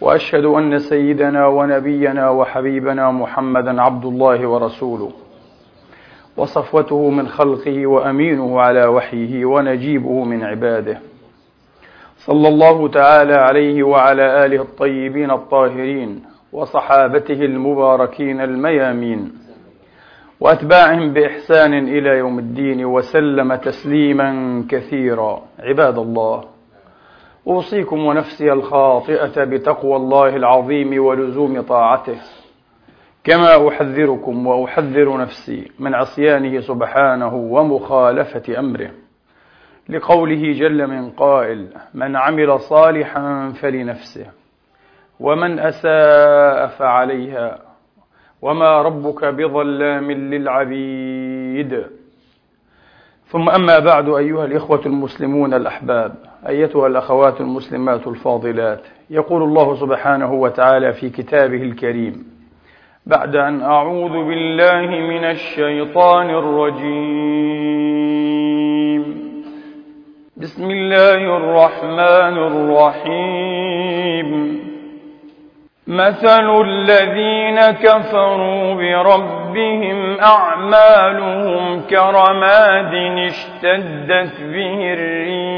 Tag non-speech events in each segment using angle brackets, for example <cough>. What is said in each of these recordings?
وأشهد أن سيدنا ونبينا وحبيبنا محمدا عبد الله ورسوله وصفوته من خلقه وأمينه على وحيه ونجيبه من عباده. صلى الله تعالى عليه وعلى آله الطيبين الطاهرين وصحابته المباركين الميامين وأتباعهم بإحسان إلى يوم الدين وسلم تسليما كثيرا. عباد الله أوصيكم ونفسي الخاطئة بتقوى الله العظيم ولزوم طاعته. كما أحذركم وأحذر نفسي من عصيانه سبحانه ومخالفة أمره. لقوله جل من قائل من عمل صالحا فلنفسه ومن أساء فعليها وما ربك بظلام للعبيد. ثم أما بعد أيها الإخوة المسلمون الأحباب أيتها الأخوات المسلمات الفاضلات. يقول الله سبحانه وتعالى في كتابه الكريم بعد أن أعوذ بالله من الشيطان الرجيم. بسم الله الرحمن الرحيم. مثل الذين كفروا بربهم أعمالهم كرماد اشتدت به الريح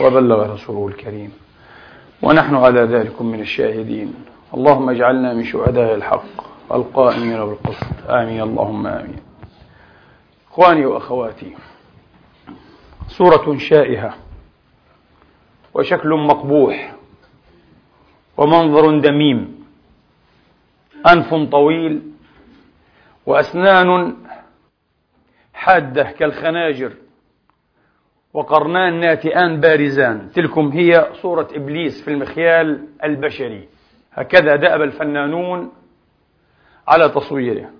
وبلغ رسوله الكريم. ونحن على ذلك من الشاهدين. اللهم اجعلنا من شهداء الحق القائمين بالقسط آمين. اللهم آمين. إخواني وأخواتي صورة شائهة وشكل مقبوح ومنظر دميم. أنف طويل وأسنان حادة كالخناجر. وقرنان ناتئان بارزان. تلكم هي صورة إبليس في المخيال البشري. هكذا دأب الفنانون على تصويره.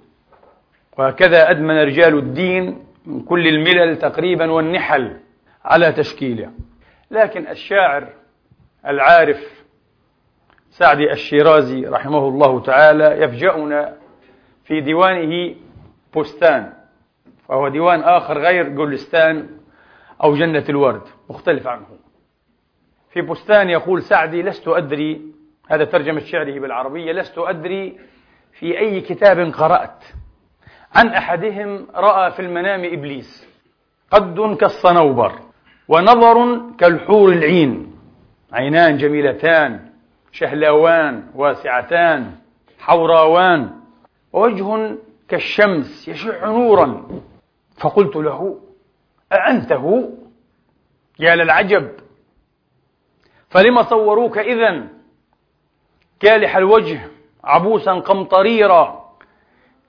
وهكذا أدمن رجال الدين من كل الملل تقريبا والنحل على تشكيله. لكن الشاعر العارف سعدي الشيرازي رحمه الله تعالى يفجأنا في ديوانه بستان. وهو ديوان آخر غير جولستان أو جنة الورد مختلف عنه. في بستان يقول سعدي لست أدري هذا ترجمة شعره بالعربية لست أدري في أي كتاب قرأت. عن أحدهم رأى في المنام إبليس قد كالصنوبر ونظر كالحور العين. عينان جميلتان شهلاوان واسعتان حوراوان ووجه كالشمس يشع نورا. فقلت له أأنت هو يا للعجب. فلم صوروك إذا كالح الوجه عبوسا قمطريرا.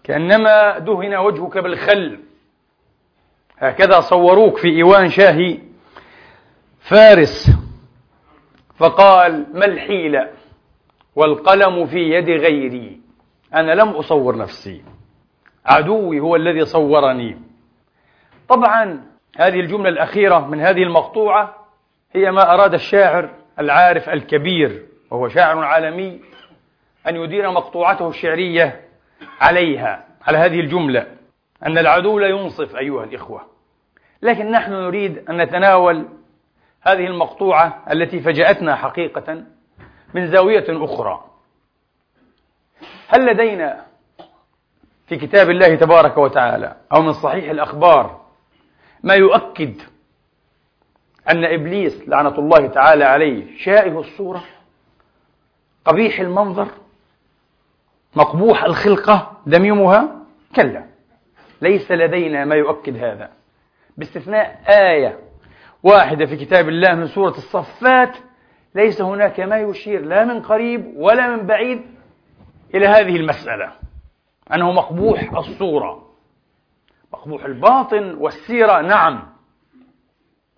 كأنما دهن وجهك بالخل. هكذا صوروك في إيوان شاهي فارس. فقال ما الحيلة والقلم في يد غيري؟ أنا لم أصور نفسي. عدوي هو الذي صورني. طبعا هذه الجملة الأخيرة من هذه المقطوعة هي ما أراد الشاعر العارف الكبير وهو شاعر عالمي أن يدير مقطوعته الشعرية عليها على هذه الجملة. أن العدو لا ينصف أيها الإخوة. لكن نحن نريد أن نتناول هذه المقطوعة التي فجأتنا حقيقة من زاوية أخرى. هل لدينا في كتاب الله تبارك وتعالى أو من صحيح الأخبار ما يؤكد أن إبليس لعنة الله تعالى عليه شائه الصورة قبيح المنظر مقبوح الخلقة دميمها كلا. ليس لدينا ما يؤكد هذا. باستثناء آية واحدة في كتاب الله من سورة الصفات ليس هناك ما يشير لا من قريب ولا من بعيد إلى هذه المسألة أنه مقبوح الصورة. مقبوح الباطن والسيرة نعم.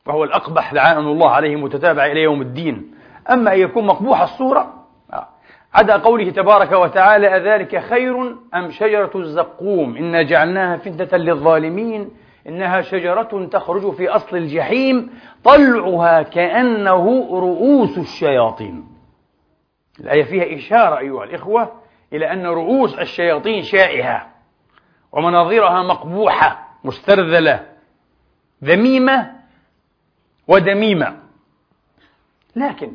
وهو الأقبح لعان الله عليه متتابع إلى يوم الدين. أما أن يكون مقبوح الصورة عدا قوله تبارك وتعالى أذلك خير أم شجرة الزقوم؟ إنا جعلناها فتنة للظالمين إنها شجرة تخرج في أصل الجحيم طلعها كأنه رؤوس الشياطين. الآية فيها إشارة أيها الإخوة إلى أن رؤوس الشياطين شائهة ومناظرها مقبوحة مسترذلة ذميمة ودميمة. لكن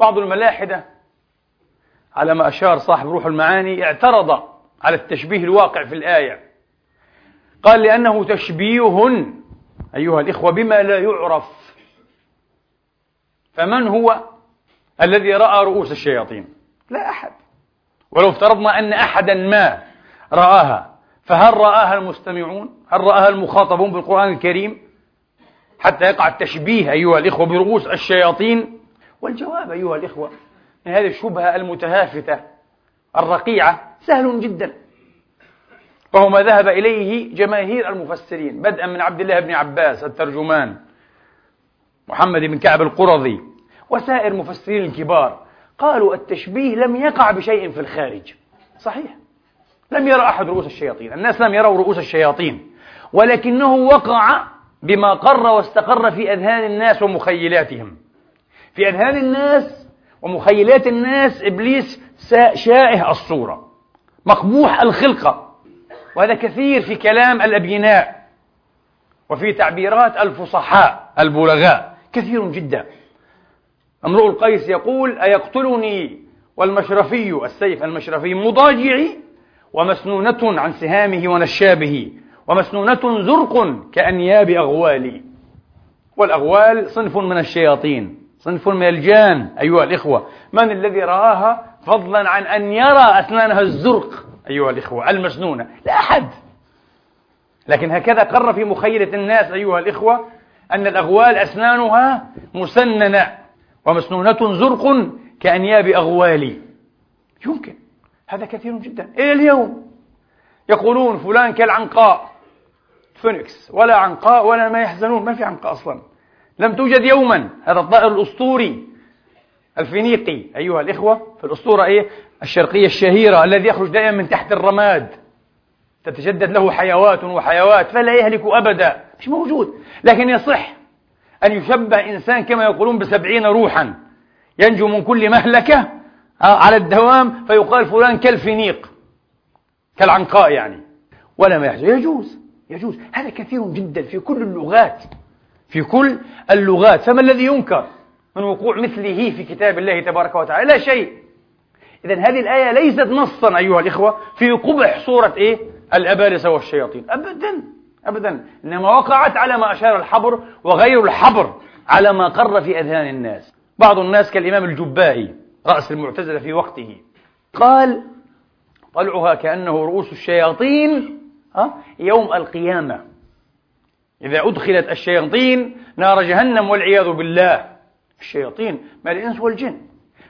بعض الملاحدة على ما أشار صاحب روح المعاني اعترض على التشبيه الواقع في الآية. قال لأنه تشبيه أيها الإخوة بما لا يعرف. فمن هو الذي رأى رؤوس الشياطين؟ لا أحد. ولو افترضنا أن أحدا ما رآها فهل رآها المستمعون؟ هل رآها المخاطبون بالقرآن الكريم؟ حتى يقع التشبيه أيها الإخوة برؤوس الشياطين. والجواب أيها الإخوة من هذه الشبهة المتهافتة الرقيعة سهل جدا. وهو ما ذهب إليه جماهير المفسرين بدءا من عبد الله بن عباس الترجمان محمد بن كعب القرظي وسائر مفسرين الكبار قالوا التشبيه لم يقع بشيء في الخارج. صحيح. لم يرى أحد رؤوس الشياطين. الناس لم يروا رؤوس الشياطين. ولكنه وقع بما قر واستقر في أذهان الناس ومخيلاتهم. في أذهان الناس ومخيلات الناس إبليس شائه الصورة. مقبوح الخلقة. وهذا كثير في كلام الأبيناء. وفي تعبيرات الفصحاء البلغاء. كثير جدا. امرؤ القيس يقول أيقتلني والمشرفي السيف المشرفي مضاجعي ومسنونة عن سهامه ونشابه ومسنونة زرق كأنياب أغوالي. والأغوال صنف من الشياطين صنف من الجان أيها الإخوة. من الذي رآها فضلا عن أن يرى أسنانها الزرق أيها الإخوة المسنونة؟ لا أحد. لكن هكذا قر في مخيلة الناس أيها الإخوة أن الأغوال أسنانها مسننة ومسنونة زرق كأنياب أغوالي. يمكن. هذا كثير جدا. إلى اليوم يقولون فلان كالعنقاء. فينيكس. ولا عنقاء ولا ما يحزنون. ما في عنقاء أصلا. لم توجد يوما. هذا الطائر الأسطوري الفينيقي. أيها الإخوة في الأسطورة إيه؟ الشرقية الشهيرة الذي يخرج دائما من تحت الرماد. تتجدد له حيوات وحيوات فلا يهلك أبدا. مش موجود. لكن يصح أن يشبه إنسان كما يقولون بسبعين روحا. ينجو من كل مهلكة على الدوام فيقال فلان كالفينيق كالعنقاء يعني. ولا ما يحزن يجوز يجوز. هذا كثير جدا في كل اللغات في كل اللغات. فما الذي ينكر من وقوع مثله في كتاب الله تبارك وتعالى؟ لا شيء. إذا هذه الآية ليست نصا أيها الإخوة في قبح صورة إيه؟ الأبالسة والشياطين. أبدا أبدا. إنما وقعت على ما أشار الحبر وغير الحبر على ما قر في أذهان الناس. بعض الناس كالإمام الجبائي رأس المعتزلة في وقته. قال طلعها كأنه رؤوس الشياطين يوم القيامة. إذا أدخلت الشياطين نار جهنم والعياذ بالله. الشياطين ما الإنس والجن.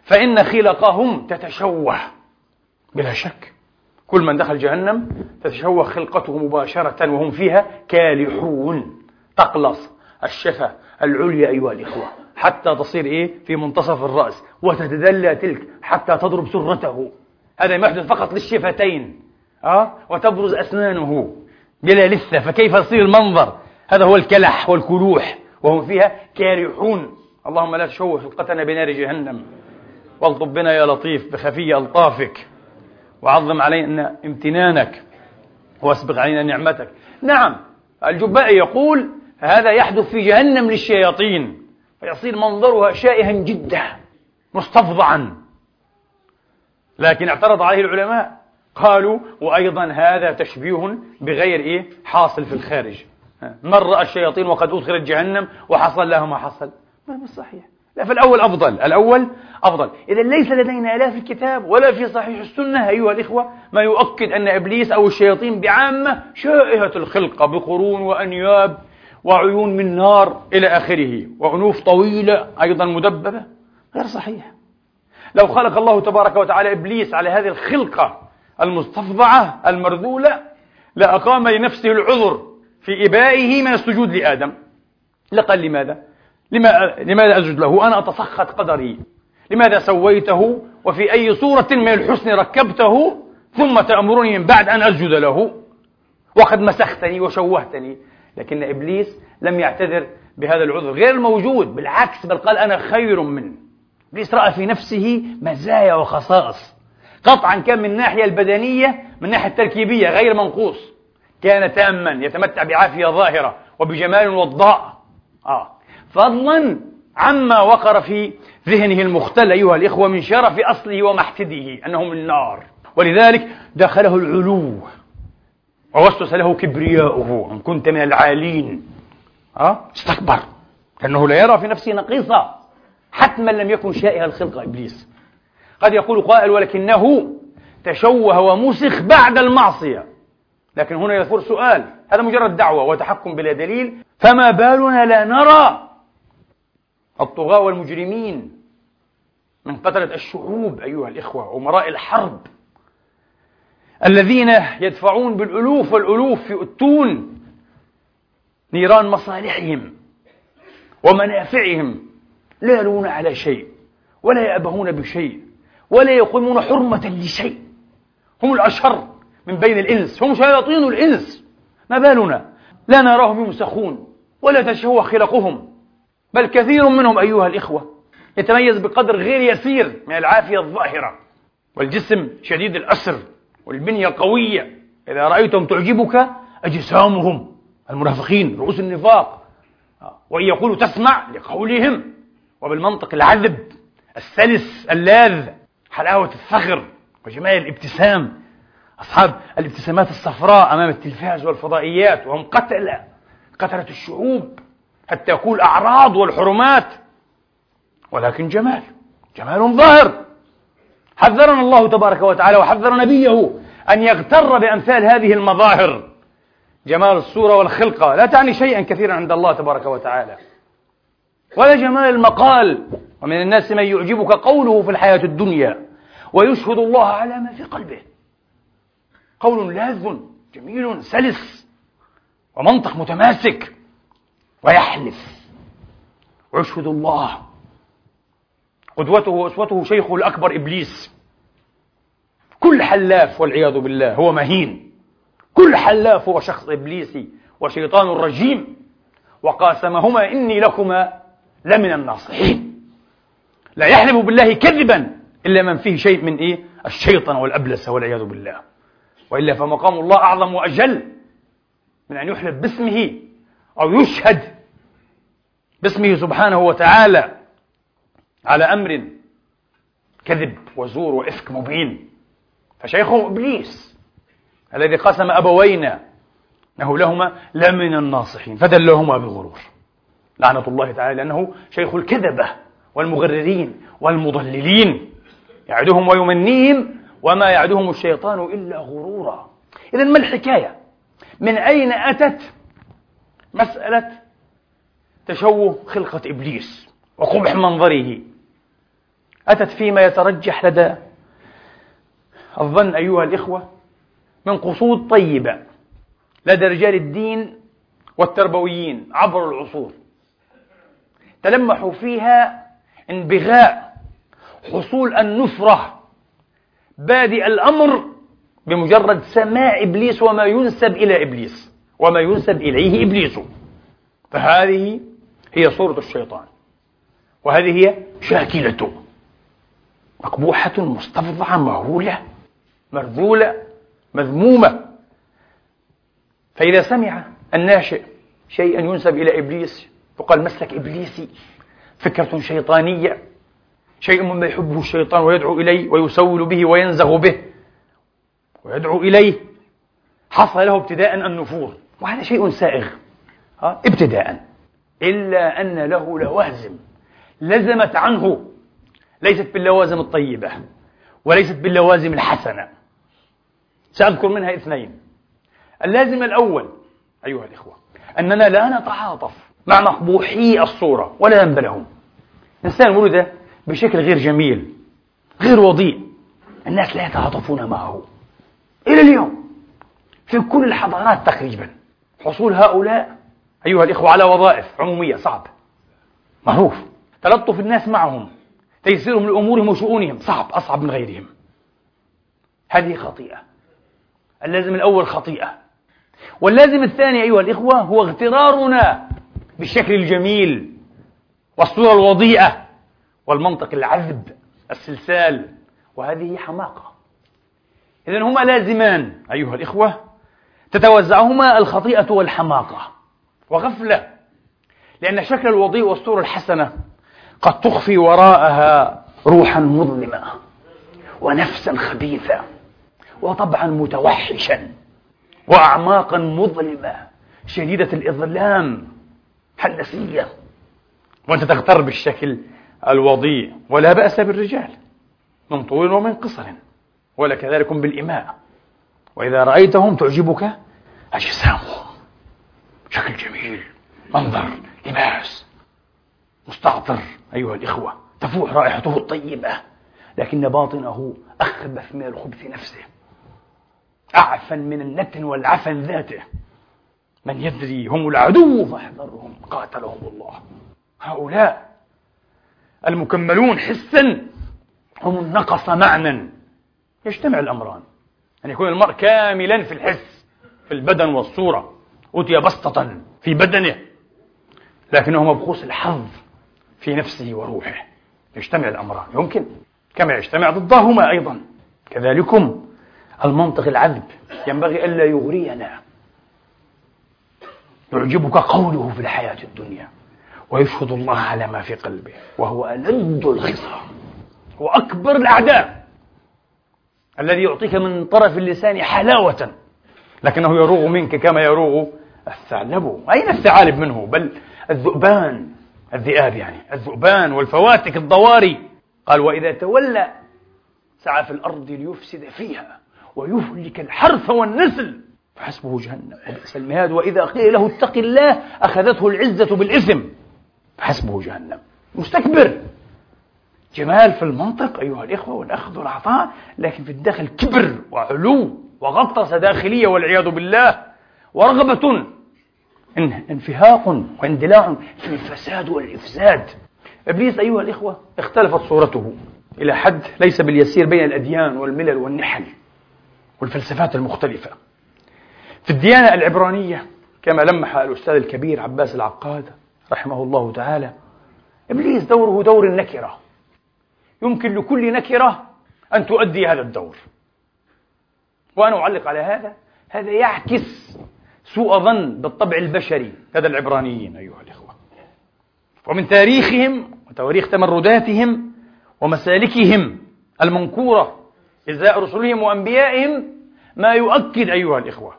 فإن خلقهم تتشوه. بلا شك. كل من دخل جهنم تتشوه خلقته مباشرة وهم فيها كالحون. تقلص الشفة العليا أيها الإخوة. حتى تصير إيه؟ في منتصف الرأس وتتدلى تلك حتى تضرب سرته. هذا ما يحدث فقط للشفتين أه؟ وتبرز أسنانه بلا لثة. فكيف يصير المنظر؟ هذا هو الكلح والكلوح وهم فيها كارحون. اللهم لا تشوه خلقتنا بنار جهنم. والطف بنا يا لطيف بخفي ألطافك. وعظم علينا امتنانك. واسبق علينا نعمتك. نعم الجبائي يقول هذا يحدث في جهنم للشياطين. فيصير منظرها شائها جدا مستفضعا. لكن اعترض عليه العلماء قالوا وأيضا هذا تشبيه بغير إيه؟ حاصل في الخارج. من رأى الشياطين وقد أدخلت جهنم وحصل له ما حصل. ما صحيح. لا فالأول أفضل الأول أفضل. إذا ليس لدينا لا في الكتاب ولا في صحيح السنة أيها الإخوة ما يؤكد أن إبليس أو الشياطين بعامة شائهة الخلقة بقرون وأنياب وعيون من نار إلى آخره وأنوف طويلة أيضا مدببة غير صحيح. لو خلق الله تبارك وتعالى إبليس على هذه الخلقة المستفضعة المرذولة لأقام لنفسه العذر في إبائه من السجود لآدم. لقال لماذا؟ لماذا أسجد له؟ أنا أتسخط قدري. لماذا سويته؟ وفي أي صورة من الحسن ركبته؟ ثم تأمرني من بعد أن أسجد له. وقد مسختني وشوهتني. لكن إبليس لم يعتذر بهذا العذر غير موجود بالعكس بل قال أنا خير منه. إبليس رأى في نفسه مزايا وخصائص. قطعا كان من الناحية البدنية من الناحية التركيبية غير منقوص. كان تاما يتمتع بعافية ظاهرة وبجمال وضاء. آه. فضلا عما وقر في ذهنه المختل أيها الإخوة من شرف أصله ومحتده أنه من نار ولذلك دخله العلو. ووسوس له كبرياؤه إن كنت من العالين. أه؟ استكبر. لأنه لا يرى في نفسه نقيصة. حتما لم يكن شائع الخلق إبليس. قد يقول قائل ولكنه تشوه ومسخ بعد المعصية. لكن هنا يثور سؤال. هذا مجرد دعوة وتحكم بلا دليل. فما بالنا لا نرى الطغاة والمجرمين من قتلة الشعوب أيها الإخوة أمراء الحرب. الذين يدفعون بالألوف والألوف في أتون نيران مصالحهم ومنافعهم لا يلون على شيء ولا يأبهون بشيء ولا يقيمون حرمة لشيء. هم الأشر من بين الإنس هم شياطين الإنس. ما بالنا؟ لا نراهم يمسخون ولا تشوه خلقهم. بل كثير منهم أيها الإخوة يتميز بقدر غير يسير من العافية الظاهرة والجسم شديد الأسر. والبنية القوية إذا رأيتهم تعجبك أجسامهم المنافقين رؤوس النفاق وإن يقولوا تسمع لقولهم. وبالمنطق العذب السلس اللاذ حلاوة الثغر وجمال الابتسام. أصحاب الابتسامات الصفراء أمام التلفاز والفضائيات وهم قتلة قتلة الشعوب حتى يقول أعراض والحرمات. ولكن جمال جمال ظاهر. حذرنا الله تبارك وتعالى وحذر نبيه أن يغتر بأمثال هذه المظاهر. جمال الصورة والخلقة لا تعني شيئا كثيرا عند الله تبارك وتعالى. ولا جمال المقال. ومن الناس من يعجبك قوله في الحياة الدنيا ويشهد الله على ما في قلبه. قول لاذ جميل سلس ومنطق متماسك ويحلف. ويشهد الله. قدوته وأسوته شيخه الأكبر إبليس. كل حلاف والعياذ بالله هو مهين. كل حلاف هو شخص إبليسي وشيطان رجيم. وقاسمهما إني لكما لمن الناصحين. لا يحلف بالله كذبا إلا من فيه شيء من إيه؟ الشيطان والأبلسة والعياذ بالله. وإلا فمقام الله أعظم وأجل من أن يحلف باسمه أو يشهد باسمه سبحانه وتعالى. على أمر كذب وزور وإفك مبين. فشيخه إبليس الذي قسم أبوينا أنه لهما لمن الناصحين فدلهما بغرور. لعنة الله تعالى لأنه شيخ الكذبة والمغررين والمضللين. يعدهم ويمنيهم وما يعدهم الشيطان إلا غرورا. إذا ما الحكاية؟ من أين أتت مسألة تشوه خلقة إبليس وقبح منظره؟ أتت فيما يترجح لدى الظن أيها الإخوة من قصود طيبة لدى رجال الدين والتربويين عبر العصور. تلمحوا فيها انبغاء حصول النفرة بادئ الأمر بمجرد سماع إبليس وما ينسب إلى إبليس وما ينسب إليه إبليس. فهذه هي صورة الشيطان. وهذه هي شاكلته. مقبوحة مستفضعة مهولة مرذولة مذمومة. فإذا سمع الناشئ شيئا ينسب إلى إبليس يقال مسلك إبليسي فكرة شيطانية. شيء مما يحبه الشيطان ويدعو إليه ويسول به وينزغ به ويدعو إليه. حصل له ابتداء النفور وهذا شيء سائغ. ابتداء. إلا أن له لوازم لزمت عنه. ليست باللوازم الطيبة وليست باللوازم الحسنة. سأذكر منها اثنين. اللازم الأول أيها الإخوة أننا لا نتعاطف مع مقبوحي الصورة ولا ذنب لهم إنسان ولد بشكل غير جميل غير وضيء الناس لا يتعاطفون معه. إلى اليوم في كل الحضارات تقريبا حصول هؤلاء أيها الإخوة على وظائف عمومية صعب معروف تلطف الناس معهم. تيسيرهم لأمورهم وشؤونهم. صعب أصعب من غيرهم. هذه خطيئة. اللازم الأول خطيئة. واللازم الثاني أيها الإخوة هو اغترارنا بالشكل الجميل والصورة الوضيئة والمنطق العذب السلسال وهذه حماقة. إذن هما لازمان أيها الإخوة. تتوزعهما الخطيئة والحماقة. وغفلة. لأن شكل الوضيء والصورة الحسنة قد تخفي وراءها روحا مظلمة ونفسا خبيثة وطبعا متوحشا وأعماقا مظلمة. شديدة الإظلام حلسية. وأنت تغتر بالشكل الوضيء ولا بأس بالرجال. من طول ومن قصر. ولا كذلك بالإماء. وإذا رأيتهم تعجبك أجسامهم. شكل جميل. منظر لباس. مستعطر. أيها الإخوة تفوح رائحته الطيبة لكن باطنه أخبث من الخبث نفسه. أعفن من النتن والعفن ذاته. من يدري هم العدو فاحذرهم قاتلهم الله. هؤلاء المكملون حسا هم النقص معنى يجتمع الأمران. أن يكون المرء كاملا في الحس في البدن والصورة. أوتي بسطة في بدنه لكنه مبخوس الحظ. في نفسه وروحه. يجتمع الأمران. يمكن كما يجتمع ضدهما أيضا. كذلكم المنطق العذب. ينبغي ألا يغرينا. يعجبك قوله في الحياة الدنيا. ويشهد الله على ما في قلبه. وهو ألد الخصام. وأكبر الأعداء. الذي يعطيك من طرف اللسان حلاوة. لكنه يروغ منك كما يروغ الثعلب. أين الثعالب منه؟ بل الذؤبان. الذئاب يعني الذؤبان والفواتك الضواري. قال وإذا تولى سعى في الأرض ليفسد فيها ويهلك الحرث والنسل فحسبه جهنم وبئس المهاد. وإذا قيل له اتق الله أخذته العزة بالإثم فحسبه جهنم. مستكبر. جمال في المنطق أيها الإخوة والأخذ والعطاء لكن في الداخل كبر وعلو وغطرسة داخلية والعياذ بالله ورغبة انفهاق واندلاع في الفساد والإفساد. إبليس أيها الإخوة اختلفت صورته إلى حد ليس باليسير بين الأديان والملل والنحل والفلسفات المختلفة. في الديانة العبرانية كما لمح الأستاذ الكبير عباس العقاد رحمه الله تعالى إبليس دوره دور النكرة. يمكن لكل نكرة أن تؤدي هذا الدور. وأنا أعلق على هذا هذا يعكس سوء ظن بالطبع البشري لدى العبرانيين أيها الإخوة. ومن تاريخهم وتواريخ تمرداتهم ومسالكهم المنكورة إزاء رسلهم وأنبيائهم ما يؤكد أيها الإخوة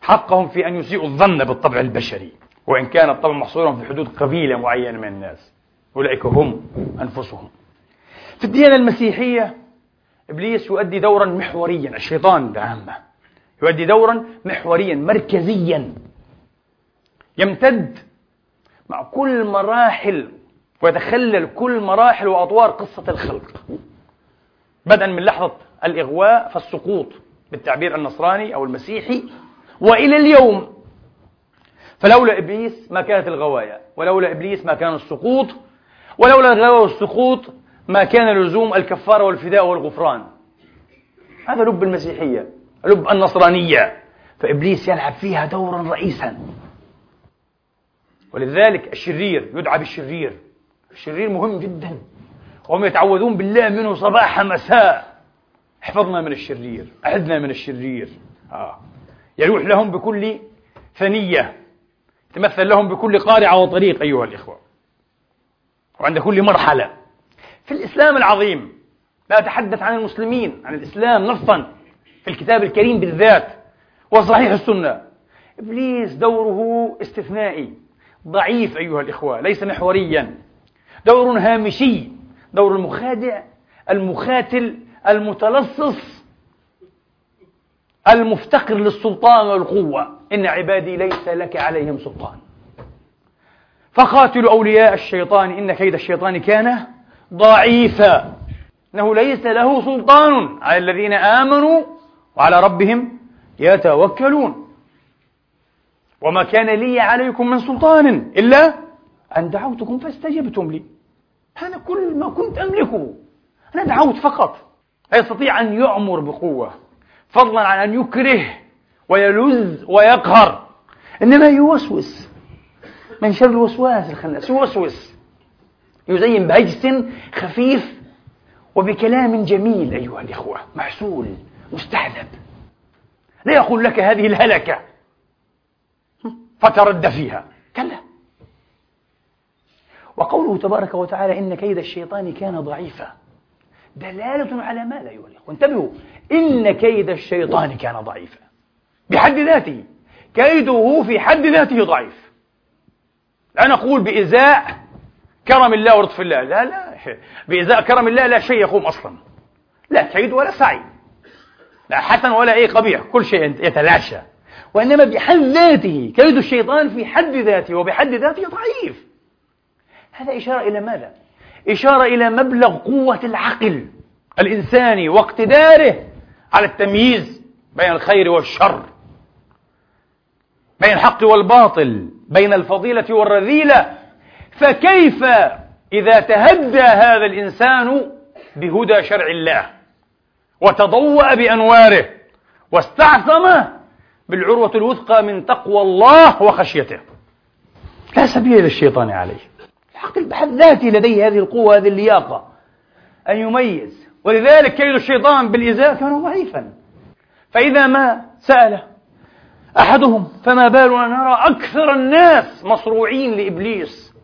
حقهم في أن يسيئوا الظن بالطبع البشري. وإن كان الطبع محصورا في حدود قبيلة معينة من الناس أولئك هم أنفسهم. في الديانة المسيحية إبليس يؤدي دورا محوريا الشيطان بعامة يؤدي دورا محوريا مركزيا. يمتد مع كل مراحل ويتخلل كل مراحل وأطوار قصة الخلق. بدءا من لحظة الإغواء فالسقوط بالتعبير النصراني أو المسيحي وإلى اليوم. فلولا إبليس ما كانت الغواية ولولا إبليس ما كان السقوط ولولا الغواية والسقوط ما كان لزوم الكفارة والفداء والغفران. هذا لب المسيحية. لب النصرانية. فإبليس يلعب فيها دورا رئيسا. ولذلك الشرير يدعى بالشرير. الشرير مهم جدا. وهم يتعوذون بالله منه صباح مساء. احفظنا من الشرير أعذنا من الشرير. آه. يلوح لهم بكل ثنية. يتمثل لهم بكل قارعة وطريق أيها الإخوة. وعند كل مرحلة. في الإسلام العظيم لا أتحدث عن المسلمين عن الإسلام نصا. الكتاب الكريم بالذات وصحيح السنة. إبليس دوره استثنائي ضعيف أيها الإخوة ليس محوريا. دور هامشي دور المخادع المخاتل المتلصص المفتقر للسلطان والقوة. إن عبادي ليس لك عليهم سلطان. فقاتلوا أولياء الشيطان إن كيد الشيطان كان ضعيفا. إنه ليس له سلطان على الذين آمنوا وعلى ربهم يتوكلون. وما كان لي عليكم من سلطان إلا أن دعوتكم فاستجبتم لي. هذا كل ما كنت أملكه أنا دعوت فقط. يستطيع أن يعمر بقوة فضلا عن أن يكره ويلز ويقهر. إنما يوسوس من شر الوسواس الخناس يوسوس يزين بهجس خفيف وبكلام جميل أيها الإخوة محسول. مستحذب لا يقول لك هذه الهلكة. فترد فيها. كلا. وقوله تبارك وتعالى إن كيد الشيطان كان ضعيفا. دلالة على ماذا أيها الإخوة انتبهوا. إن كيد الشيطان كان ضعيفا. بحد ذاته. كيده في حد ذاته ضعيف. لا نقول بإزاء كرم الله ولطف الله. لا لا. بإزاء كرم الله لا شيء يقوم أصلا. لا كيد ولا سعي لا حسن ولا أي قبيح كل شيء يتلاشى. وإنما بحد ذاته كيد الشيطان في حد ذاته وبحد ذاته ضعيف. هذا إشارة إلى ماذا؟ إشارة إلى مبلغ قوة العقل الإنساني واقتداره على التمييز بين الخير والشر بين الحق والباطل بين الفضيلة والرذيلة. فكيف إذا تهدى هذا الإنسان بهدى شرع الله؟ وتضوأ بأنواره واستعصم بالعروة الوثقى من تقوى الله وخشيته. لا سبيل للشيطان عليه. العقل بحد ذاته لديه هذه القوة هذه اللياقة. أن يميز. ولذلك كيد الشيطان بالإزاء كان ضعيفا فإذا ما سأل أحدهم فما بالنا نرى أكثر الناس مصروعين لإبليس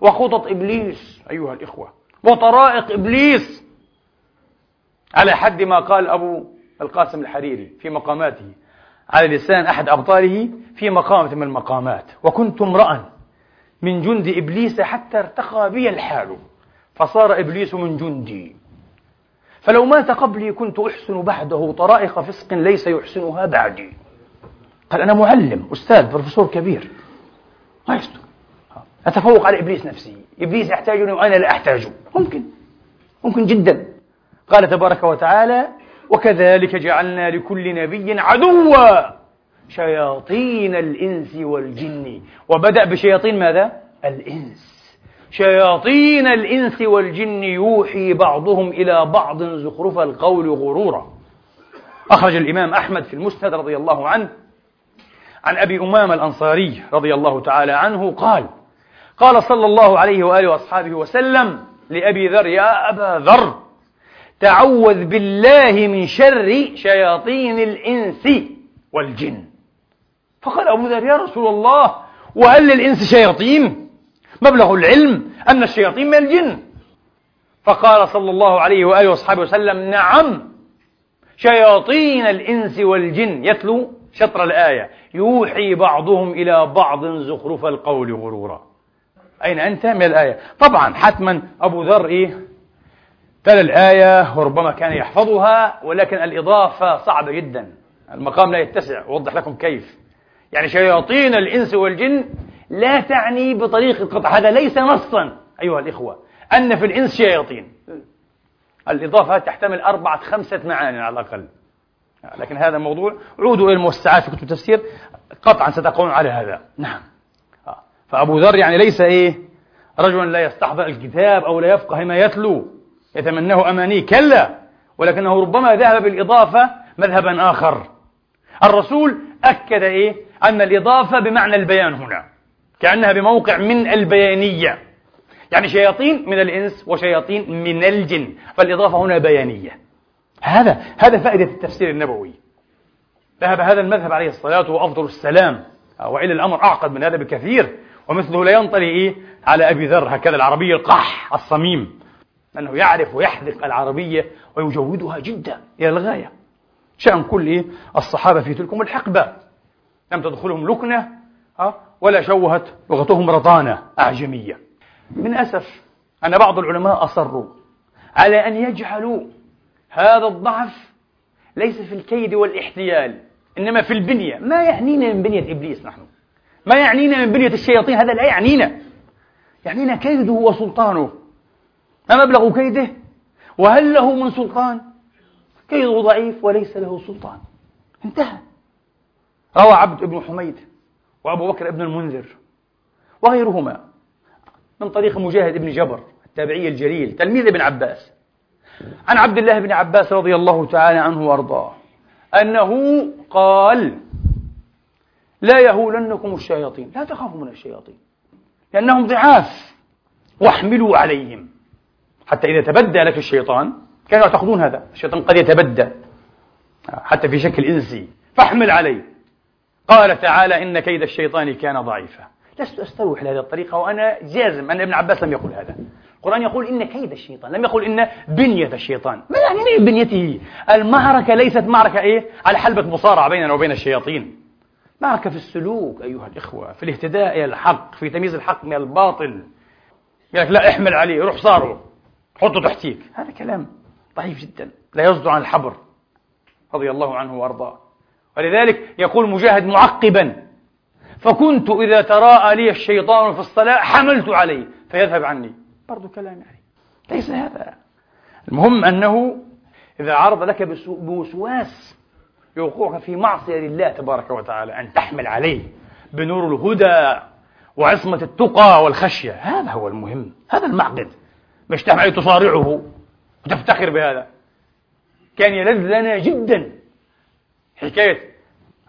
وخطط إبليس أيها الإخوة وطرائق إبليس على حد ما قال أبو القاسم الحريري في مقاماته. على لسان أحد أبطاله في مقامة من المقامات. وكنت امرأ من جند إبليس حتى ارتقى بي الحال. فصار إبليس من جندي. فلو مات قبلي كنت أحسن بعده طرائق فسق ليس يحسنها بعدي. قال أنا معلم أستاذ بروفيسور كبير. ما أتفوق على إبليس نفسه إبليس يحتاجني وأنا لا أحتاجه. ممكن. ممكن جدا. قال تبارك وتعالى وكذلك جعلنا لكل نبي عدوا شياطين الإنس والجن. وبدأ بشياطين ماذا؟ الإنس. شياطين الإنس والجن يوحي بعضهم إلى بعض زخرف القول غرورا. أخرج الإمام أحمد في المسند رضي الله عنه عن أبي أمامة الأنصاري رضي الله تعالى عنه قال قال صلى الله عليه وآله وأصحابه وسلم لأبي ذر يا أبا ذر تعوذ بالله من شر شياطين الإنس والجن. فقال أبو ذر يا رسول الله وهل للإنس شياطين؟ مبلغ العلم أن الشياطين من الجن. فقال صلى الله عليه وآله وصحبه وسلم نعم شياطين الإنس والجن. يتلو شطر الآية. يوحي بعضهم إلى بعض زخرف القول غرورا. أين أنت من الآية؟ طبعا حتما أبو ذر إيه؟ تلا الآية وربما كان يحفظها ولكن الإضافة صعبة جدا. المقام لا يتسع. أوضح لكم كيف. يعني شياطين الإنس والجن لا تعني بطريق القطع. هذا ليس نصا أيها الإخوة أن في الإنس شياطين. الإضافة تحتمل أربعة خمسة معاني على الأقل. لكن هذا موضوع. عودوا إلى الموسعات في كتب التفسير. قطعا ستقعون على هذا. نعم. فأبو ذر يعني ليس إيه؟ رجلا لا يستحضر الكتاب أو لا يفقه ما يتلو. يتمناه أماني كلا ولكنه ربما ذهب بالإضافة مذهبا آخر. الرسول أكد إيه؟ أن الإضافة بمعنى البيان هنا كأنها بموقع من البيانية. يعني شياطين من الإنس وشياطين من الجن فالإضافة هنا بيانية. هذا هذا فائدة التفسير النبوي. ذهب هذا المذهب عليه الصلاة وأفضل السلام وإلى الأمر أعقد من هذا بكثير ومثله لا ينطلي إيه؟ على أبي ذر هكذا العربية القح الصميم. أنه يعرف ويحذق العربية ويجودها جدا إلى الغاية. شأن كل الصحابة في تلكم الحقبة. لم تدخلهم لكنة ولا شوهت لغتهم رطانة أعجمية. من أسف أن بعض العلماء أصروا على أن يجعلوا هذا الضعف ليس في الكيد والاحتيال إنما في البنية. ما يعنينا من بنية إبليس نحن؟ ما يعنينا من بنية الشياطين؟ هذا لا يعنينا. يعنينا كيده وسلطانه. ما مبلغ كيده؟ وهل له من سلطان؟ كيده ضعيف وليس له سلطان. انتهى. روى عبد بن حميد وأبو بكر بن المنذر وغيرهما من طريق مجاهد بن جبر التابعي الجليل تلميذ ابن عباس. عن عبد الله بن عباس رضي الله تعالى عنه وأرضاه. أنه قال لا يهولنكم الشياطين. لا تخافوا من الشياطين لأنهم ضعاف واحملوا عليهم. حتى إذا تبدى لك الشيطان كانوا يعتقدون هذا؟ الشيطان قد يتبدى حتى في شكل إنسي. فاحمل عليه. قال تعالى إن كيد الشيطان كان ضعيفا. لست أستروح لهذه الطريقة وأنا جازم أن ابن عباس لم يقل هذا. القرآن يقول إن كيد الشيطان. لم يقل إن بنية الشيطان. ما يعني بنيته؟ المعركة ليست معركة إيه؟ على حلبة مصارعة بيننا وبين الشياطين. معركة في السلوك أيها الإخوة في الاهتداء إلى الحق في تمييز الحق من الباطل. يقول لك لا احمل عليه روح صاره حطه تحتيك. هذا كلام ضعيف جدا. لا يصدر عن الحبر رضي الله عنه وأرضاه. ولذلك يقول مجاهد معقبا فكنت إذا تراءى لي الشيطان في الصلاة حملت عليه. فيذهب عني. برضو كلام يعني. ليس هذا. المهم أنه إذا عرض لك بوسواس يوقعك في معصية لله تبارك وتعالى أن تحمل عليه بنور الهدى وعصمة التقى والخشية. هذا هو المهم. هذا المعقد. تحمل تصارعه وتفتخر بهذا. كان يلذ لنا جدا. حكاية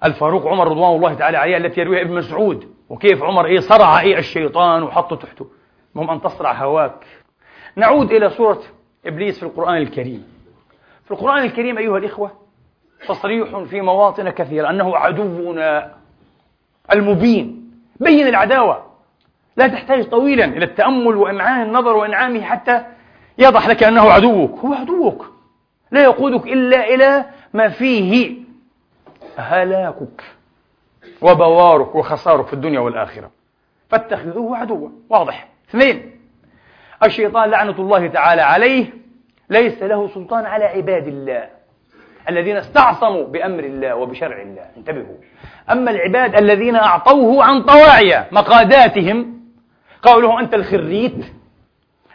الفاروق عمر رضوان الله تعالى عليه التي يرويها ابن مسعود. وكيف عمر إيه صرع إيه الشيطان وحطه تحته. المهم أن تصرع هواك. نعود إلى سورة إبليس في القرآن الكريم. في القرآن الكريم أيها الإخوة تصريح في مواطن كثيرة أنه عدونا المبين. بين العداوة. لا تحتاج طويلا إلى التأمل وامعان النظر وإنعامه حتى يضح لك أنه عدوك. هو عدوك. لا يقودك إلا إلى ما فيه هلاكك وبوارك وخسارك في الدنيا والآخرة. فاتخذوه عدوا. واضح. اثنين الشيطان لعنة الله تعالى عليه. ليس له سلطان على عباد الله الذين استعصموا بأمر الله وبشرع الله. انتبهوا. أما العباد الذين أعطوه عن طواعية مقاداتهم قالوا له أنت الخريت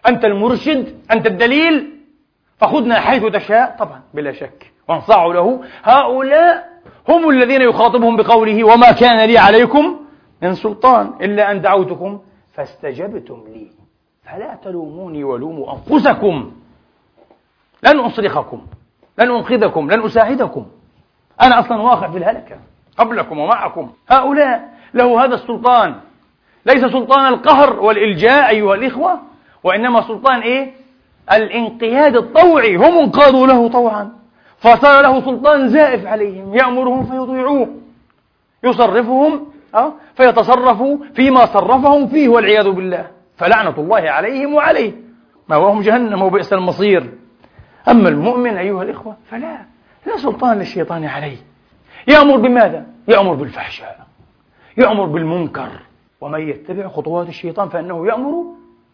أنت المرشد أنت الدليل فخذنا حيث تشاء. طبعا بلا شك. وانصاعوا له. هؤلاء هم الذين يخاطبهم بقوله وما كان لي عليكم من سلطان إلا أن دعوتكم فاستجبتم لي. فلا تلوموني ولوموا أنفسكم. لن أصرخكم لن أنقذكم لن أساعدكم. أنا أصلا واقع في الهلكة قبلكم ومعكم. هؤلاء له هذا السلطان. ليس سلطان القهر والإلجاء أيها الإخوة وإنما سلطان إيه؟ الانقياد الطوعي. هم انقادوا له طوعا. فصار له سلطان زائف عليهم. يأمرهم فيطيعوه. يصرفهم أه؟ فيتصرفوا فيما صرفهم فيه والعياذ بالله. فلعنة الله عليهم وعليه. مأواهم جهنم وبئس المصير. أما المؤمن أيها الإخوة فلا. لا سلطان للشيطان عليه. يأمر بماذا؟ يأمر بالفحشاء. يأمر بالمنكر. ومن يتبع خطوات الشيطان فإنه يأمر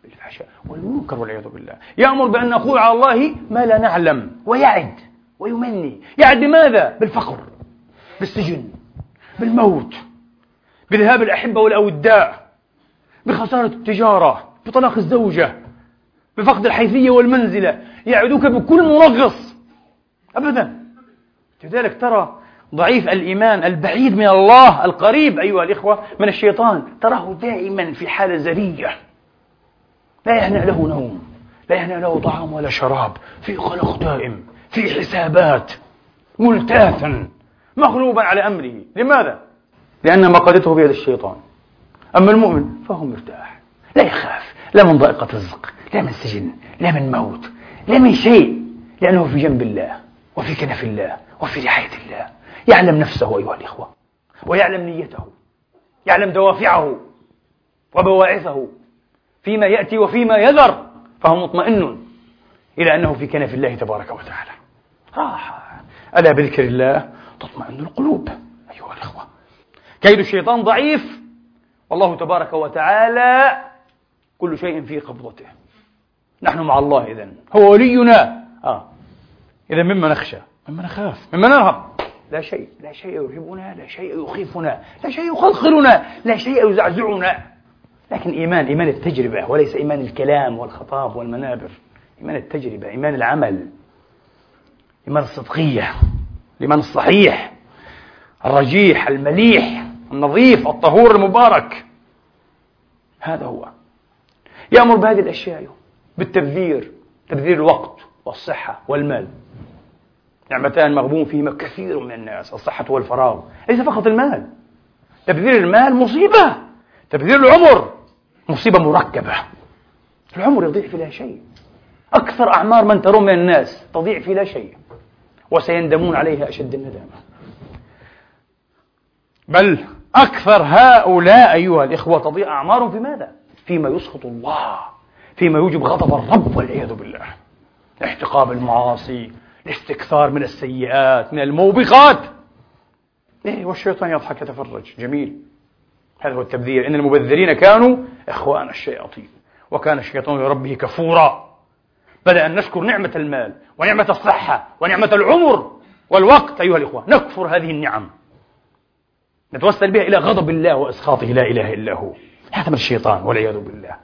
بالفحشاء والمنكر والعياذ بالله. يأمر بأن نقول على الله ما لا نعلم ويعد ويمني. يعد بماذا؟ بالفقر بالسجن بالموت بذهاب الأحبة والأوداء بخسارة التجارة بطلاق الزوجة بفقد الحيثية والمنزلة. يعدوك بكل منغص أبدا. لذلك ترى ضعيف الإيمان البعيد من الله القريب أيها الإخوة من الشيطان. تراه دائما في حالة زرية. لا يهنأ له نوم لا يهنأ له طعام ولا شراب. في قلق دائم في حسابات ملتافا مغلوبا على أمره. لماذا؟ لأن مقادته بيد الشيطان. أما المؤمن فهو مرتاح. لا يخاف لا من ضائقة الرزق لا من سجن لا من موت لا من شيء لأنه في جنب الله وفي كنف الله وفي رعاية الله. يعلم نفسه أيها الإخوة ويعلم نيته يعلم دوافعه وبواعثه فيما يأتي وفيما يذر فهو مطمئن إلى أنه في كنف الله تبارك وتعالى. راحة ألا بذكر الله تطمئن القلوب أيها الإخوة. كيد الشيطان ضعيف والله تبارك وتعالى كل شيء في قبضته. نحن مع الله إذن هو ولينا. آه. إذا مما نخشى مما نخاف مما نرهب لا شيء لا شيء يرهبنا لا شيء يخيفنا لا شيء يخلخلنا لا شيء يزعزعنا. لكن إيمان إيمان التجربة وليس إيمان الكلام والخطاب والمنابر. إيمان التجربة إيمان العمل. إيمان الصدقية الإيمان الصحيح الرجيح المليح النظيف الطهور المبارك. هذا هو. يأمر بهذه الأشياء بالتبذير تبذير الوقت والصحة والمال. نعمتان مغبون فيهما كثير من الناس الصحة والفراغ. ليس فقط المال. تبذير المال مصيبة. تبذير العمر مصيبة مركبة. العمر يضيع في لا شيء. أكثر أعمار من ترون من الناس تضيع في لا شيء. وسيندمون عليها أشد الندامة بل أكثر هؤلاء أيها الإخوة تضيع أعمارهم في ماذا؟ فيما يسخط الله. فيما يوجب غضب الرب والعياذ بالله. احتقاب المعاصي الاستكثار من السيئات من الموبقات. إيه والشيطان يضحك يتفرج. جميل. هذا هو التبذير. إن المبذرين كانوا إخوان الشياطين وكان الشيطان لربه كفورا. بدأ أن نشكر نعمة المال ونعمة الصحة ونعمة العمر والوقت أيها الإخوة. نكفر هذه النعم. نتوسل بها إلى غضب الله وإسخاطه. لا إله إلا هو. هذا من الشيطان والعياذ بالله.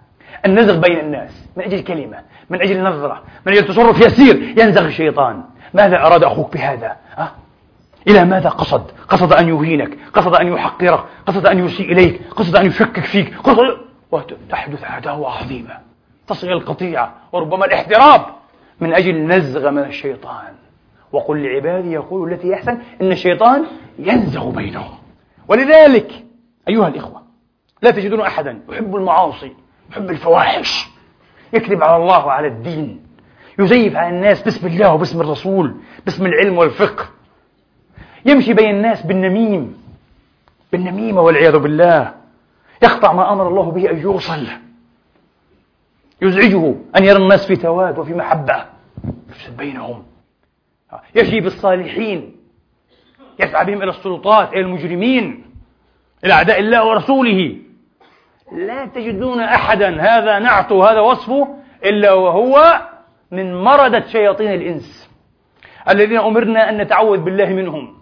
النزغ بين الناس. من أجل كلمة من أجل نظرة من أجل تصرف يسير ينزغ الشيطان. ماذا أراد أخوك بهذا؟ أه؟ إلى ماذا قصد؟ قصد أن يهينك قصد أن يحقرك قصد أن يسيء إليك قصد أن يشكك فيك قصد وتحدث عداوة عظيمة تصل القطيعة وربما الاحتراب من أجل نزغ من الشيطان. وقل لعبادي يقولوا التي أحسن إن الشيطان ينزغ بينهم. ولذلك أيها الإخوة لا تجدون أحدا يحب المعاصي يحب الفواحش يكذب على الله وعلى الدين. يزيف على الناس باسم الله وباسم الرسول باسم العلم والفقه. يمشي بين الناس بالنميم بالنميمة والعياذ بالله. يقطع ما أمر الله به أن يوصل. يزعجه أن يرى الناس في تواد وفي محبة. يفسد بينهم. يجي بالصالحين. يسعى بهم إلى السلطات إلى المجرمين إلى أعداء الله ورسوله. لا تجدون أحدا هذا نعته هذا وصفه إلا وهو من مردة شياطين الإنس. الذين أمرنا أن نتعوذ بالله منهم.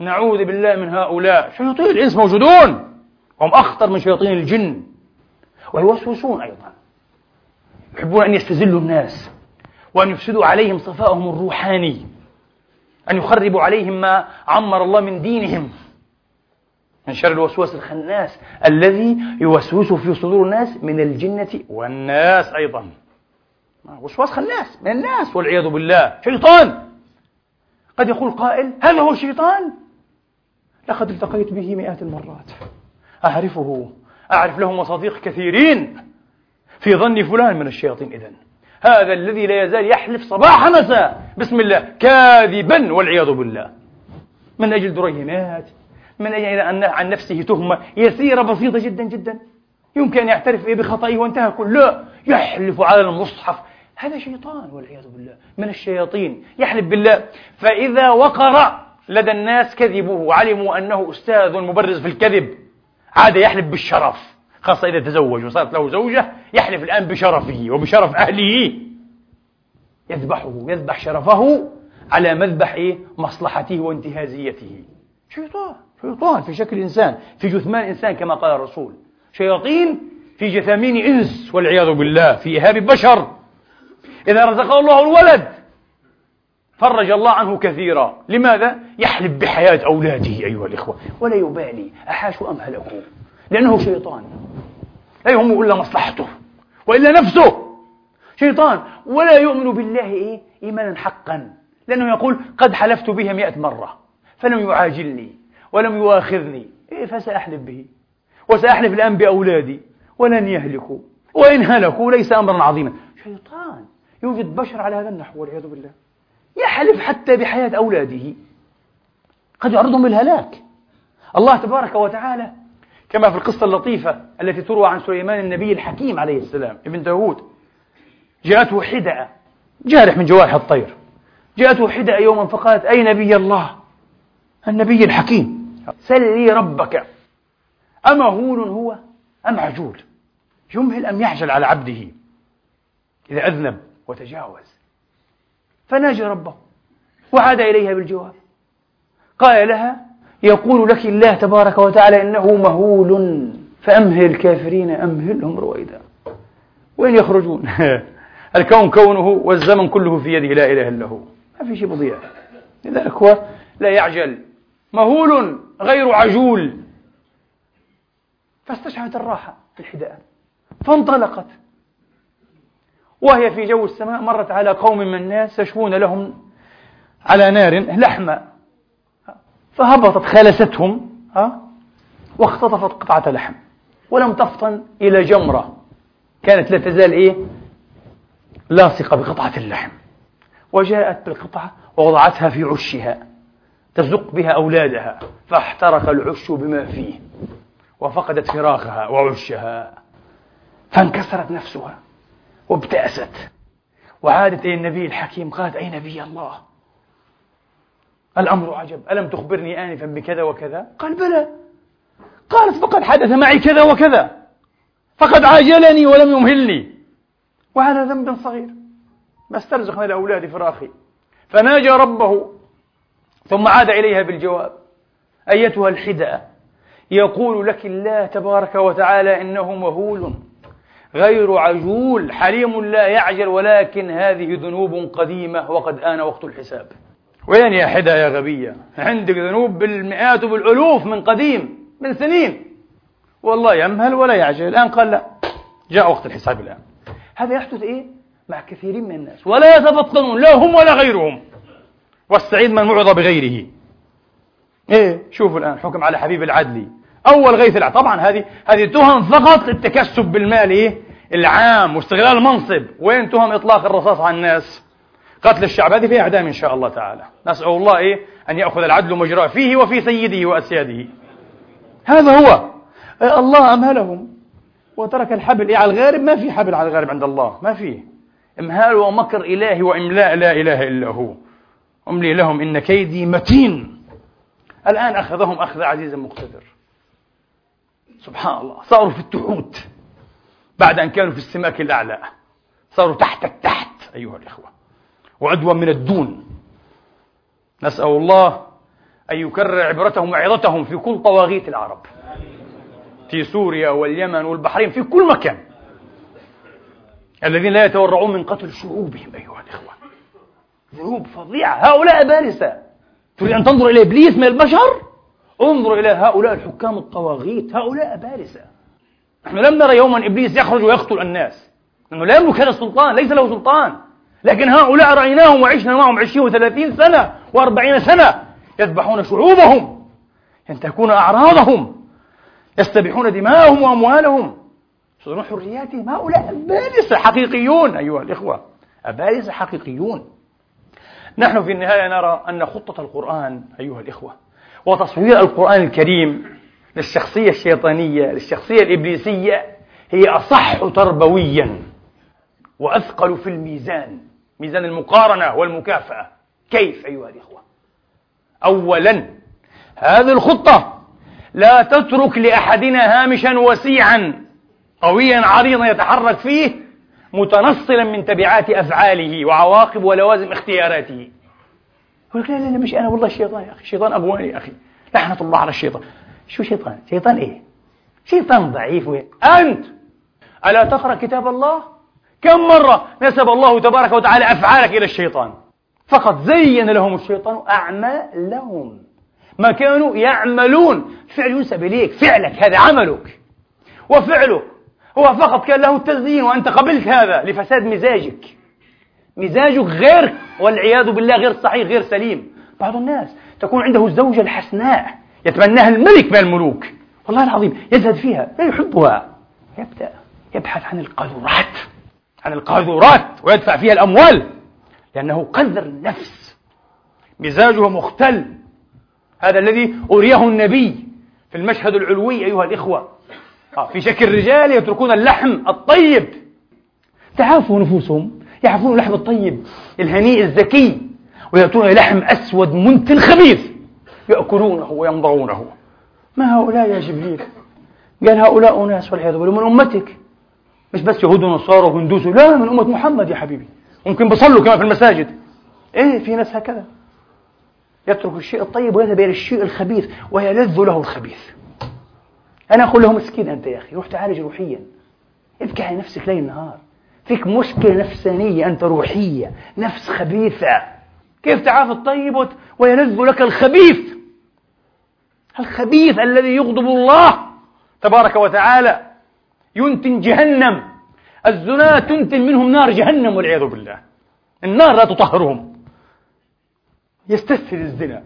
نعوذ بالله من هؤلاء. شياطين الإنس موجودون. هم أخطر من شياطين الجن. ويوسوسون أيضا. يحبون أن يستزلوا الناس. وأن يفسدوا عليهم صفاءهم الروحاني. أن يخربوا عليهم ما عمر الله من دينهم. من شر الوسواس الخناس الذي يوسوس في صدور الناس من الجنة والناس أيضا. وسواس خناس من الناس والعياذ بالله. شيطان. قد يقول قائل هذا هو الشيطان؟ لقد التقيت به مئات المرات. أعرفه أعرف له مصاديق كثيرين. في ظن فلان من الشياطين. إذن هذا الذي لا يزال يحلف صباح مساء. بسم الله. كاذبا والعياذ بالله. من أجل دريهمات من أجل أن عن نفسه تهمة يسيرة بسيطة جدا جدا. يمكن أن يعترف بخطئه وانتهى كل لا يحلف على المصحف هذا شيطان والعياذ بالله من الشياطين؟ يحلف بالله. فإذا وقر لدى الناس كذبه وعلموا أنه أستاذ مبرز في الكذب عاد يحلف بالشرف خاصة إذا تزوج وصارت له زوجة يحلف الآن بشرفه وبشرف أهله. يذبحه يذبح شرفه على مذبح إيه؟ مصلحته وانتهازيته. شيطان شيطان في شكل إنسان في جثمان إنسان كما قال الرسول. شياطين في جثامين إنس والعياذ بالله في إهاب بشر. إذا رزقه الله الولد فرج الله عنه كثيرا. لماذا؟ يحلف بحياة أولاده أيها الإخوة. ولا يبالي أحاشوا أم هلكوا لأنه شيطان. لا يهمه إلا مصلحته وإلا نفسه. شيطان. ولا يؤمن بالله إيه؟ إيمانا حقا. لأنه يقول قد حلفت به مئة مرة فلم يعاجلني ولم يؤاخذني. إيه فسأحلف به. وسأحلف الآن بأولادي ولن يهلكوا. وإن هلكوا ليس أمرا عظيما. شيطان. يوجد بشر على هذا النحو والعياذ بالله. يحلف حتى بحياة أولاده. قد يعرضهم للهلاك. الله تبارك وتعالى كما في القصة اللطيفة التي تروى عن سليمان النبي الحكيم عليه السلام ابن داود جاءته حدأة جارح من جوارح الطير. جاءته حدأة يوما فقالت أي نبي الله؟ النبي الحكيم. سل لي ربك. أمهول هو أم عجول؟ يمهل أم يعجل على عبده. إذا أذنب وتجاوز. فناجى ربه. وعاد إليها بالجواب. قال لها يقول لك الله تبارك وتعالى إنه مهول فأمهل الكافرين أمهلهم رويدا. وين يخرجون؟ <laughs> الكون كونه والزمن كله في يده لا إله إلا هو. ما في شيء بضيع لذلك هو لا يعجل. مهول غير عجول. فاستشعرت الراحة في الحداء فانطلقت. وهي في جو السماء مرت على قوم من الناس يشوون لهم على نار لحمة. فهبطت خالستهم واختطفت قطعة لحم. ولم تفطن إلى جمرة. كانت لا تزال إيه؟ لاصقة بقطعة اللحم. وجاءت بالقطعة ووضعتها في عشها تزق بها أولادها فاحترق العش بما فيه وفقدت فراخها وعشها فانكسرت نفسها. وابتأست. وعادت إلى النبي الحكيم قالت أي نبي الله؟ الأمر عجب. ألم تخبرني آنفا بكذا وكذا؟ قال بلى. قالت فقد حدث معي كذا وكذا. فقد عاجلني ولم يمهلني. وهذا ذنب صغير. ما استرزق من الأولاد فراخي. فناجى ربه. ثم عاد إليها بالجواب أيتها الحدأ. يقول لك الله تبارك وتعالى إنه مهول. غير عجول حليم لا يعجل ولكن هذه ذنوب قديمة وقد آن وقت الحساب. وين يا حدة يا غبية؟ عندك ذنوب بالمئات وبالألوف من قديم من سنين. والله يمهل ولا يعجل. الآن قال لا جاء وقت الحساب الآن. هذا يحدث إيه؟ مع كثيرين من الناس. ولا يتبطنون لا هم ولا غيرهم. والسعيد من وعظ بغيره. إيه شوفوا الآن حكم على حبيب العدلي أول غيث العدل طبعا هذه هذه تهم فقط للتكسب بالمال إيه؟ العام واستغلال المنصب. وين تهم إطلاق الرصاص على الناس؟ قتل الشعب هذه فيها إعدام إن شاء الله تعالى. نسأل الله إيه؟ أن يأخذ العدل مجراه فيه وفي سيده وأسياده. هذا هو. إيه الله أمهلهم. وترك الحبل إيه؟ على الغارب. ما في حبل على الغارب عند الله. ما في. إمهال ومكر إلهي وإملاء لا إله إلا هو. أملي لهم إن كيدي متين. الآن أخذهم أخذ عزيز مقتدر. سبحان الله. صاروا في التحوت. بعد أن كانوا في السماك الأعلى. صاروا تحت التحت. أيها الإخوة. وعدوا من الدون. نسأل الله أن يكرر عبرتهم وعظتهم في كل طواغيت العرب. في سوريا واليمن والبحرين في كل مكان. الذين لا يتورعون من قتل شعوبهم أيها الإخوة. ذنوب فظيعة. هؤلاء بارسة تريد أن تنظر إلى إبليس من البشر؟ انظر إلى هؤلاء الحكام الطواغيت هؤلاء بارسة نحن لم نرى يوما إبليس يخرج ويقتل الناس. لأنه لا يملك هذا السلطان ليس له سلطان. لكن هؤلاء رأيناهم وعشنا معهم عشرين وثلاثين سنة وأربعين سنة يذبحون شعوبهم ينتهكون أعراضهم يستبيحون دماءهم وأموالهم. يصدرون حرياتهم؟ هؤلاء أبالسة حقيقيون أيها الإخوة أبالسة حقيقيون. نحن في النهاية نرى أن خطة القرآن أيها الإخوة وتصوير القرآن الكريم للشخصية الشيطانية للشخصية الإبليسية هي أصح تربويا وأثقل في الميزان ميزان المقارنة والمكافأة. كيف أيها الإخوة؟ أولا هذه الخطة لا تترك لأحدنا هامشا وسيعا قويا عريضا يتحرك فيه متنصلا من تبعات أفعاله وعواقب ولوازم اختياراته. يقول لك لا لا مش أنا والله الشيطان يا أخي الشيطان أغواني يا أخي لعنة الله على الشيطان شو شيطان؟ شيطان إيه؟ شيطان ضعيف وين؟ أنت ألا تقرأ كتاب الله؟ كم مرة نسب الله تبارك وتعالى أفعالك إلى الشيطان فقط زين لهم الشيطان أعمالهم ما كانوا يعملون فعل ينسب إليك فعلك هذا عملك وفعلك هو فقط كان له التزيين وأنت قبلت هذا لفساد مزاجك مزاجك غير والعياذ بالله غير صحيح غير سليم. بعض الناس تكون عنده الزوجة الحسناء يتمناها الملك من الملوك. والله العظيم يزهد فيها لا يحبها. يبدأ يبحث عن القاذورات عن القاذورات ويدفع فيها الأموال. لأنه قذر نفس مزاجه مختل. هذا الذي أريه النبي في المشهد العلوي أيها الإخوة. آه، في شكل الرجال يتركون اللحم الطيب. تعافوا نفوسهم. يعرفون اللحم الطيب الهنيء الزكي ويأتون لحم أسود منتن خبيث يأكلونه ويمضغونه ما هؤلاء يا جبريل؟ قال هؤلاء أناس والعياذ بالله من أمتك. مش بس يهود ونصارى وهندوس لا من أمة محمد يا حبيبي. ممكن بصلوا كمان في المساجد. إيه في ناس هكذا. يترك الشيء الطيب ويذهب إلى الشيء الخبيث ويلذ له الخبيث. أنا أقول له مسكين أنت يا أخي روح تعالج روحيا. ابكي على نفسك ليل نهار. فيك مشكلة نفسانية أنت روحية نفس خبيثة. كيف تعافى الطيب ويلذ لك الخبيث؟ الخبيث الذي يغضب الله تبارك وتعالى. ينتن جهنم. الزنا تنتن منهم نار جهنم والعياذ بالله. النار لا تطهرهم. يستسهل الزنا.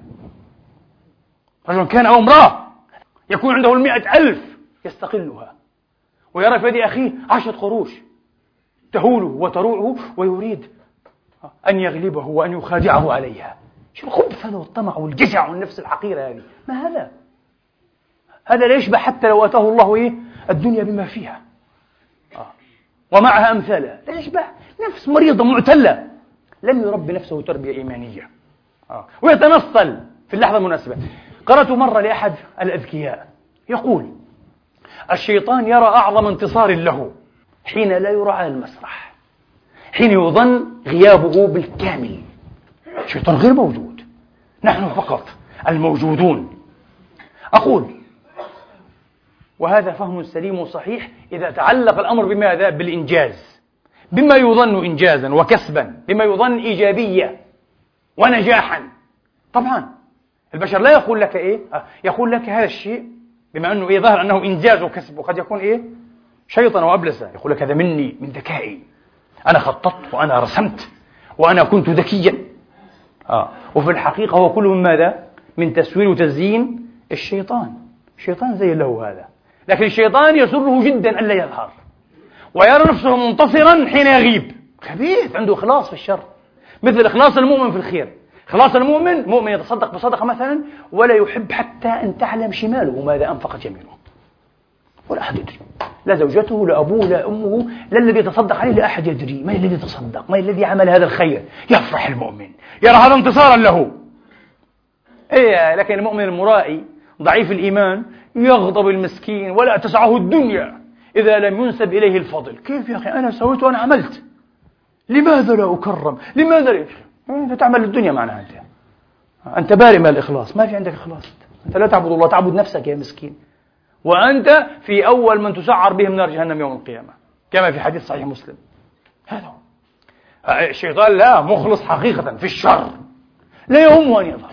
رجل كان أو امرأة يكون عنده المئة ألف يستقلها. ويرى في يد أخيه عشرة قروش. تهوله وتروعه ويريد أن يغلبه وأن يخادعه عليها. شو الخبث هذا والطمع والجشع والنفس الحقيرة هذه؟ ما هذا؟ هذا لا يشبه حتى لو أتاه الله إيه؟ الدنيا بما فيها. آه. ومعها أمثالها. لا يشبه. نفس مريضة معتلة. لم يربي نفسه تربية إيمانية. آه. ويتنصل في اللحظة المناسبة. قرأت مرة لأحد الأذكياء. يقول الشيطان يرى أعظم انتصار له. حين لا يرى على المسرح حين يظن غيابه بالكامل. الشيطان غير موجود. نحن فقط الموجودون. أقول وهذا فهم سليم صحيح إذا تعلق الأمر بماذا؟ بالإنجاز. بما يظن إنجازا وكسبا بما يظن إيجابية ونجاحا. طبعا. البشر لا يقول لك إيه؟ يقول لك هذا الشيء بما أنه إيه؟ ظهر أنه إنجاز وكسب وقد يكون إيه؟ شيطا وأبلسا يقول لك هذا مني من ذكائي. أنا خططت وأنا رسمت وأنا كنت ذكيا. آه. وفي الحقيقة هو كله من ماذا؟ من تسوير وتزيين الشيطان. الشيطان زي له هذا. لكن الشيطان يسره جدا ألا يظهر. ويرى نفسه منتصرا حين يغيب. خبيث عنده إخلاص في الشر. مثل إخلاص المؤمن في الخير. إخلاص المؤمن مؤمن يتصدق بصدقة مثلا ولا يحب حتى أن تعلم شماله ماذا أنفقت يمينه. ولا أحد يدري. لا زوجته لا أبوه لا أمه لا الذي يتصدق عليه لا أحد يدري. ما الذي تصدق ما الذي عمل هذا الخير؟ يفرح المؤمن. يرى هذا انتصارا له. إيه لكن المؤمن المرائي ضعيف الإيمان يغضب المسكين ولا تسعه الدنيا إذا لم ينسب إليه الفضل. كيف يا أخي؟ أنا سويت وأنا عملت. لماذا لا أكرم؟ لماذا لا أنت تعمل الدنيا معنا أنت. أنت بارئ من الإخلاص. ما في عندك إخلاص. أنت لا تعبد الله تعبد نفسك يا مسكين. وأنت في أول من تسعر بهم نار جهنم يوم القيامة. كما في حديث صحيح مسلم. هذا هو. الشيطان لا مخلص حقيقة في الشر. لا يهمه أن يظهر.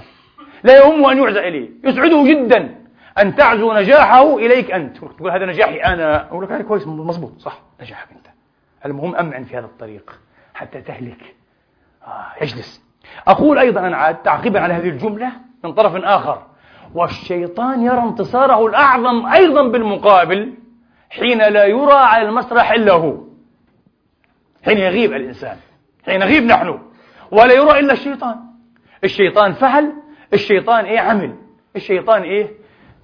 لا يهمه أن يعزى إليه. يسعده جدا أن تعزو نجاحه إليك أنت. تقول هذا نجاحي أنا. أقول لك هذا كويس مضبوط. صح نجاحك أنت. المهم أمعن في هذا الطريق حتى تهلك. آه اجلس أقول أيضا أنا عاد تعقيبا على هذه الجملة من طرف آخر. والشيطان يرى انتصاره الأعظم أيضا بالمقابل حين لا يرى على المسرح إلا هو. حين يغيب الإنسان. حين نغيب نحن. ولا يرى إلا الشيطان. الشيطان فعل الشيطان إيه عمل؟ الشيطان إيه؟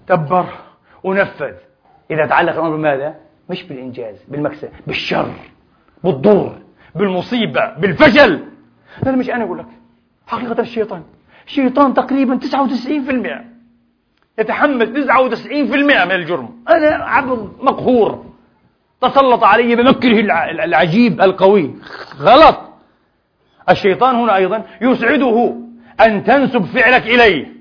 دبر ونفذ. إذا تعلق الأمر بماذا؟ مش بالإنجاز بالمكسب بالشر بالضر بالمصيبة بالفشل. هذا مش أنا أقول لك. حقيقة الشيطان. الشيطان تقريبا 99% يتحمل 99% من الجرم. أنا عبد مقهور. تسلط علي بمكره العجيب القوي. غلط. الشيطان هنا أيضا يسعده أن تنسب فعلك إليه.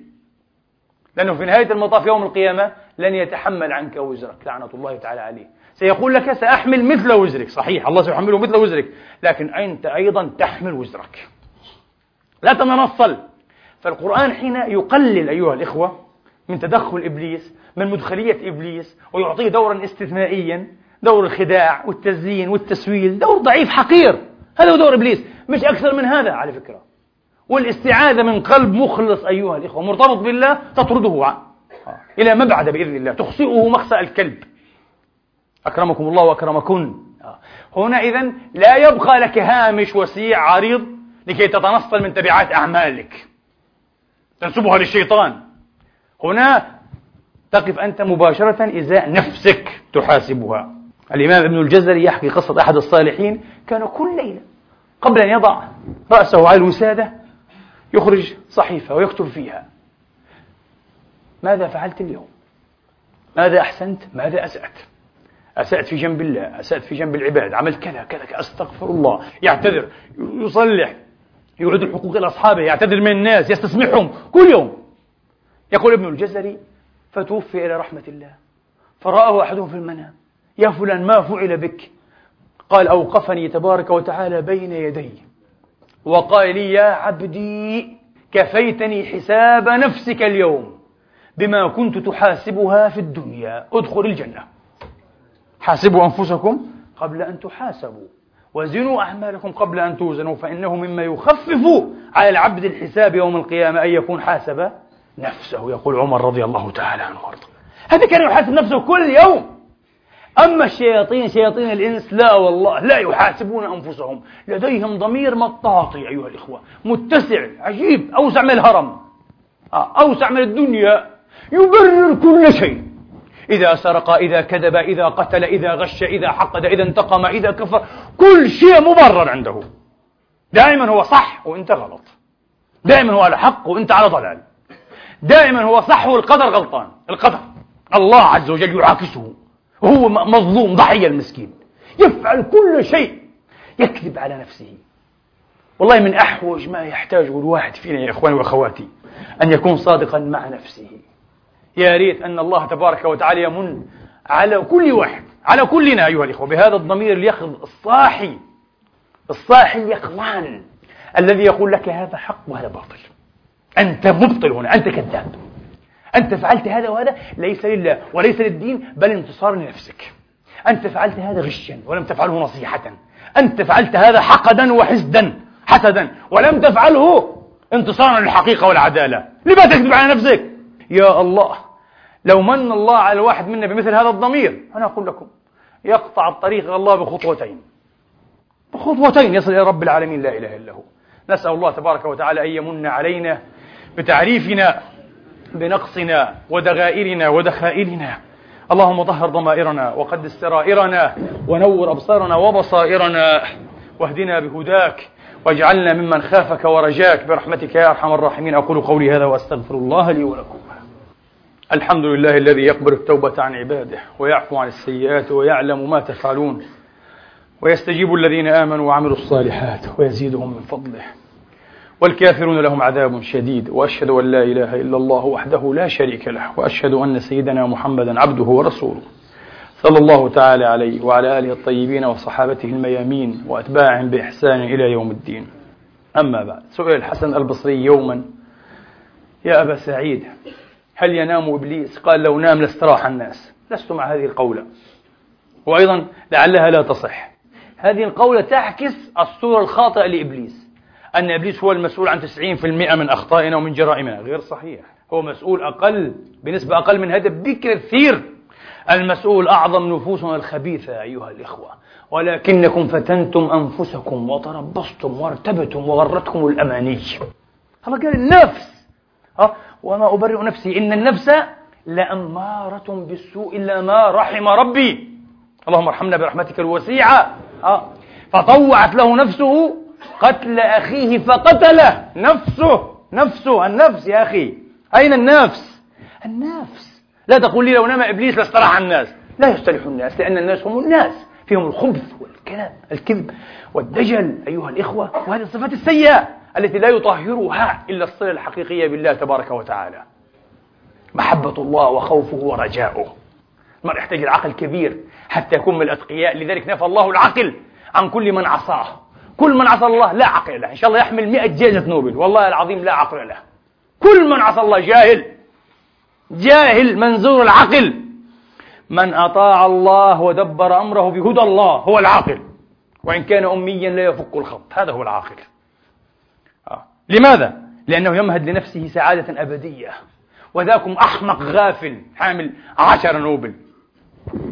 لأنه في نهاية المطاف يوم القيامة لن يتحمل عنك وزرك. لعنة الله تعالى عليه. سيقول لك سأحمل مثل وزرك. صحيح الله سيحمله مثل وزرك. لكن أنت أيضا تحمل وزرك. لا تتنصل فالقرآن حين يقلل أيها الإخوة من تدخل إبليس من مدخلية إبليس ويعطيه دورا استثنائيا دور الخداع والتزيين والتسويل دور ضعيف حقير. هذا هو دور إبليس مش أكثر من هذا على فكرة. والاستعاذة من قلب مخلص أيها الإخوة مرتبط بالله تطرده إلى مبعد بإذن الله تخصئه مخسأ الكلب. أكرمكم الله وأكرمكن. هنا إذن لا يبقى لك هامش وسيع عريض لكي تتنصل من تبعات أعمالك. تنسبها للشيطان. هنا تقف أنت مباشرة إزاء نفسك تحاسبها. الإمام ابن الجزري يحكي قصة أحد الصالحين كان كل ليلة قبل أن يضع رأسه على الوسادة يخرج صحيفة ويكتب فيها. ماذا فعلت اليوم؟ ماذا أحسنت؟ ماذا أسأت؟ أسأت في جنب الله أسأت في جنب العباد عملت كذا كذا أستغفر الله. يعتذر يصلح يعيد الحقوق إلى أصحابه يعتذر من الناس يستسمحهم كل يوم. يقول ابن الجزري فتوفي إلى رحمة الله. فرآه أحدهم في المنام يا فلان ما فعل بك؟ قال أوقفني تبارك وتعالى بين يدي. وقال لي يا عبدي كفيتني حساب نفسك اليوم بما كنت تحاسبها في الدنيا. ادخل الجنة. حاسبوا أنفسكم قبل أن تحاسبوا وزنوا أعمالكم قبل أن توزنوا فإنه مما يخفف على العبد الحساب يوم القيامة أن يكون حاسب نفسه. يقول عمر رضي الله تعالى عنه وارضاه. هذا كان يحاسب نفسه كل يوم. أما الشياطين شياطين الإنس لا والله لا يحاسبون أنفسهم. لديهم ضمير مطاطي أيها الإخوة. متسع عجيب أوسع من الهرم. آه، أوسع من الدنيا. يبرر كل شيء. إذا سرق إذا كذب إذا قتل إذا غش إذا حقد إذا انتقم إذا كفر. كل شيء مبرر عنده. دائما هو صح وأنت غلط. دائما هو على حق وأنت على ضلال. دائما هو صح والقدر غلطان. القدر. الله عز وجل يعاكسه. وهو مظلوم ضحية المسكين. يفعل كل شيء. يكذب على نفسه. والله من أحوج ما يحتاجه الواحد فينا يا إخواني وأخواتي أن يكون صادقا مع نفسه. يا ريت أن الله تبارك وتعالى يمن على كل واحد على كلنا أيها الإخوة بهذا الضمير اليقظ الصاحي الصاحي اليقظان الذي يقول لك هذا حق وهذا باطل. أنت مبطل هنا أنت كذاب. أنت فعلت هذا وهذا ليس لله وليس للدين بل انتصار لنفسك. أنت فعلت هذا غشا ولم تفعله نصيحة. أنت فعلت هذا حقدا وحسدا حسدا ولم تفعله انتصارا للحقيقة والعدالة. لما تكذب على نفسك؟ يا الله لو من الله على الواحد منا بمثل هذا الضمير أنا أقول لكم يقطع الطريق الله بخطوتين. بخطوتين يصل إلى رب العالمين لا إله إلا هو. نسأل الله تبارك وتعالى أن يمن علينا بتعريفنا بنقصنا ودغائرنا ودخائلنا اللهم طهر ضمائرنا وقدس سرائرنا ونور أبصارنا وبصائرنا. واهدنا بهداك واجعلنا ممن خافك ورجاك. برحمتك يا أرحم الراحمين. أقول قولي هذا وأستغفر الله لي ولكم. الحمد لله الذي يقبل التوبة عن عباده ويعفو عن السيئات ويعلم ما تفعلون. ويستجيب الذين آمنوا وعملوا الصالحات ويزيدهم من فضله. والكافرون لهم عذاب شديد وأشهد أن لا إله إلا الله وحده لا شريك له وأشهد أن سيدنا محمدا عبده ورسوله. صلى الله تعالى عليه وعلى آله الطيبين وصحابته الميامين وأتباعهم بإحسان إلى يوم الدين. أما بعد سئل الحسن البصري يوما يا أبا سعيد هل ينام إبليس؟ قال لو نام لاستراح الناس لست مع هذه القولة. وأيضا لعلها لا تصح هذه القولة تعكس الصورة الخاطئة لإبليس. أن إبليس هو المسؤول عن 90% من أخطائنا ومن جرائمنا. غير صحيح. هو مسؤول أقل بنسبة أقل من هذا بكثير المسؤول أعظم نفوسنا الخبيثة أيها الإخوة. ولكنكم فتنتم أنفسكم وتربصتم وارتبتم وغرتكم الأماني. هذا قال النفس. ها؟ وما أبرئ نفسي. إن النفس لأمارة بالسوء إلا ما رحم ربي. اللهم ارحمنا برحمتك الوسيعة. فطوعت له نفسه قتل أخيه فقتله نفسه. نفسه النفس يا أخي. أين النفس؟ النفس. لا تقول لي لو نام إبليس لاستراح الناس. لا يستريح الناس لأن الناس هم الناس. فيهم الخبث والكلام الكذب والدجل. أيها الإخوة وهذه الصفات السيئة التي لا يطهرها إلا الصلة الحقيقية بالله تبارك وتعالى. محبة الله وخوفه ورجاؤه. المرء يحتاج العقل كبير حتى يكون من الأتقياء. لذلك نفى الله العقل عن كل من عصاه. كل من عصى الله لا عقل له. إن شاء الله يحمل مئة جائزة نوبل. والله العظيم لا عقل له. كل من عصى الله جاهل. جاهل منزور العقل. من أطاع الله ودبر أمره بهدى الله هو العاقل. وإن كان أميا لا يفك الخط. هذا هو العاقل. آه. لماذا؟ لأنه يمهد لنفسه سعادة أبدية. وذاكم أحمق غافل حامل عشر نوبل.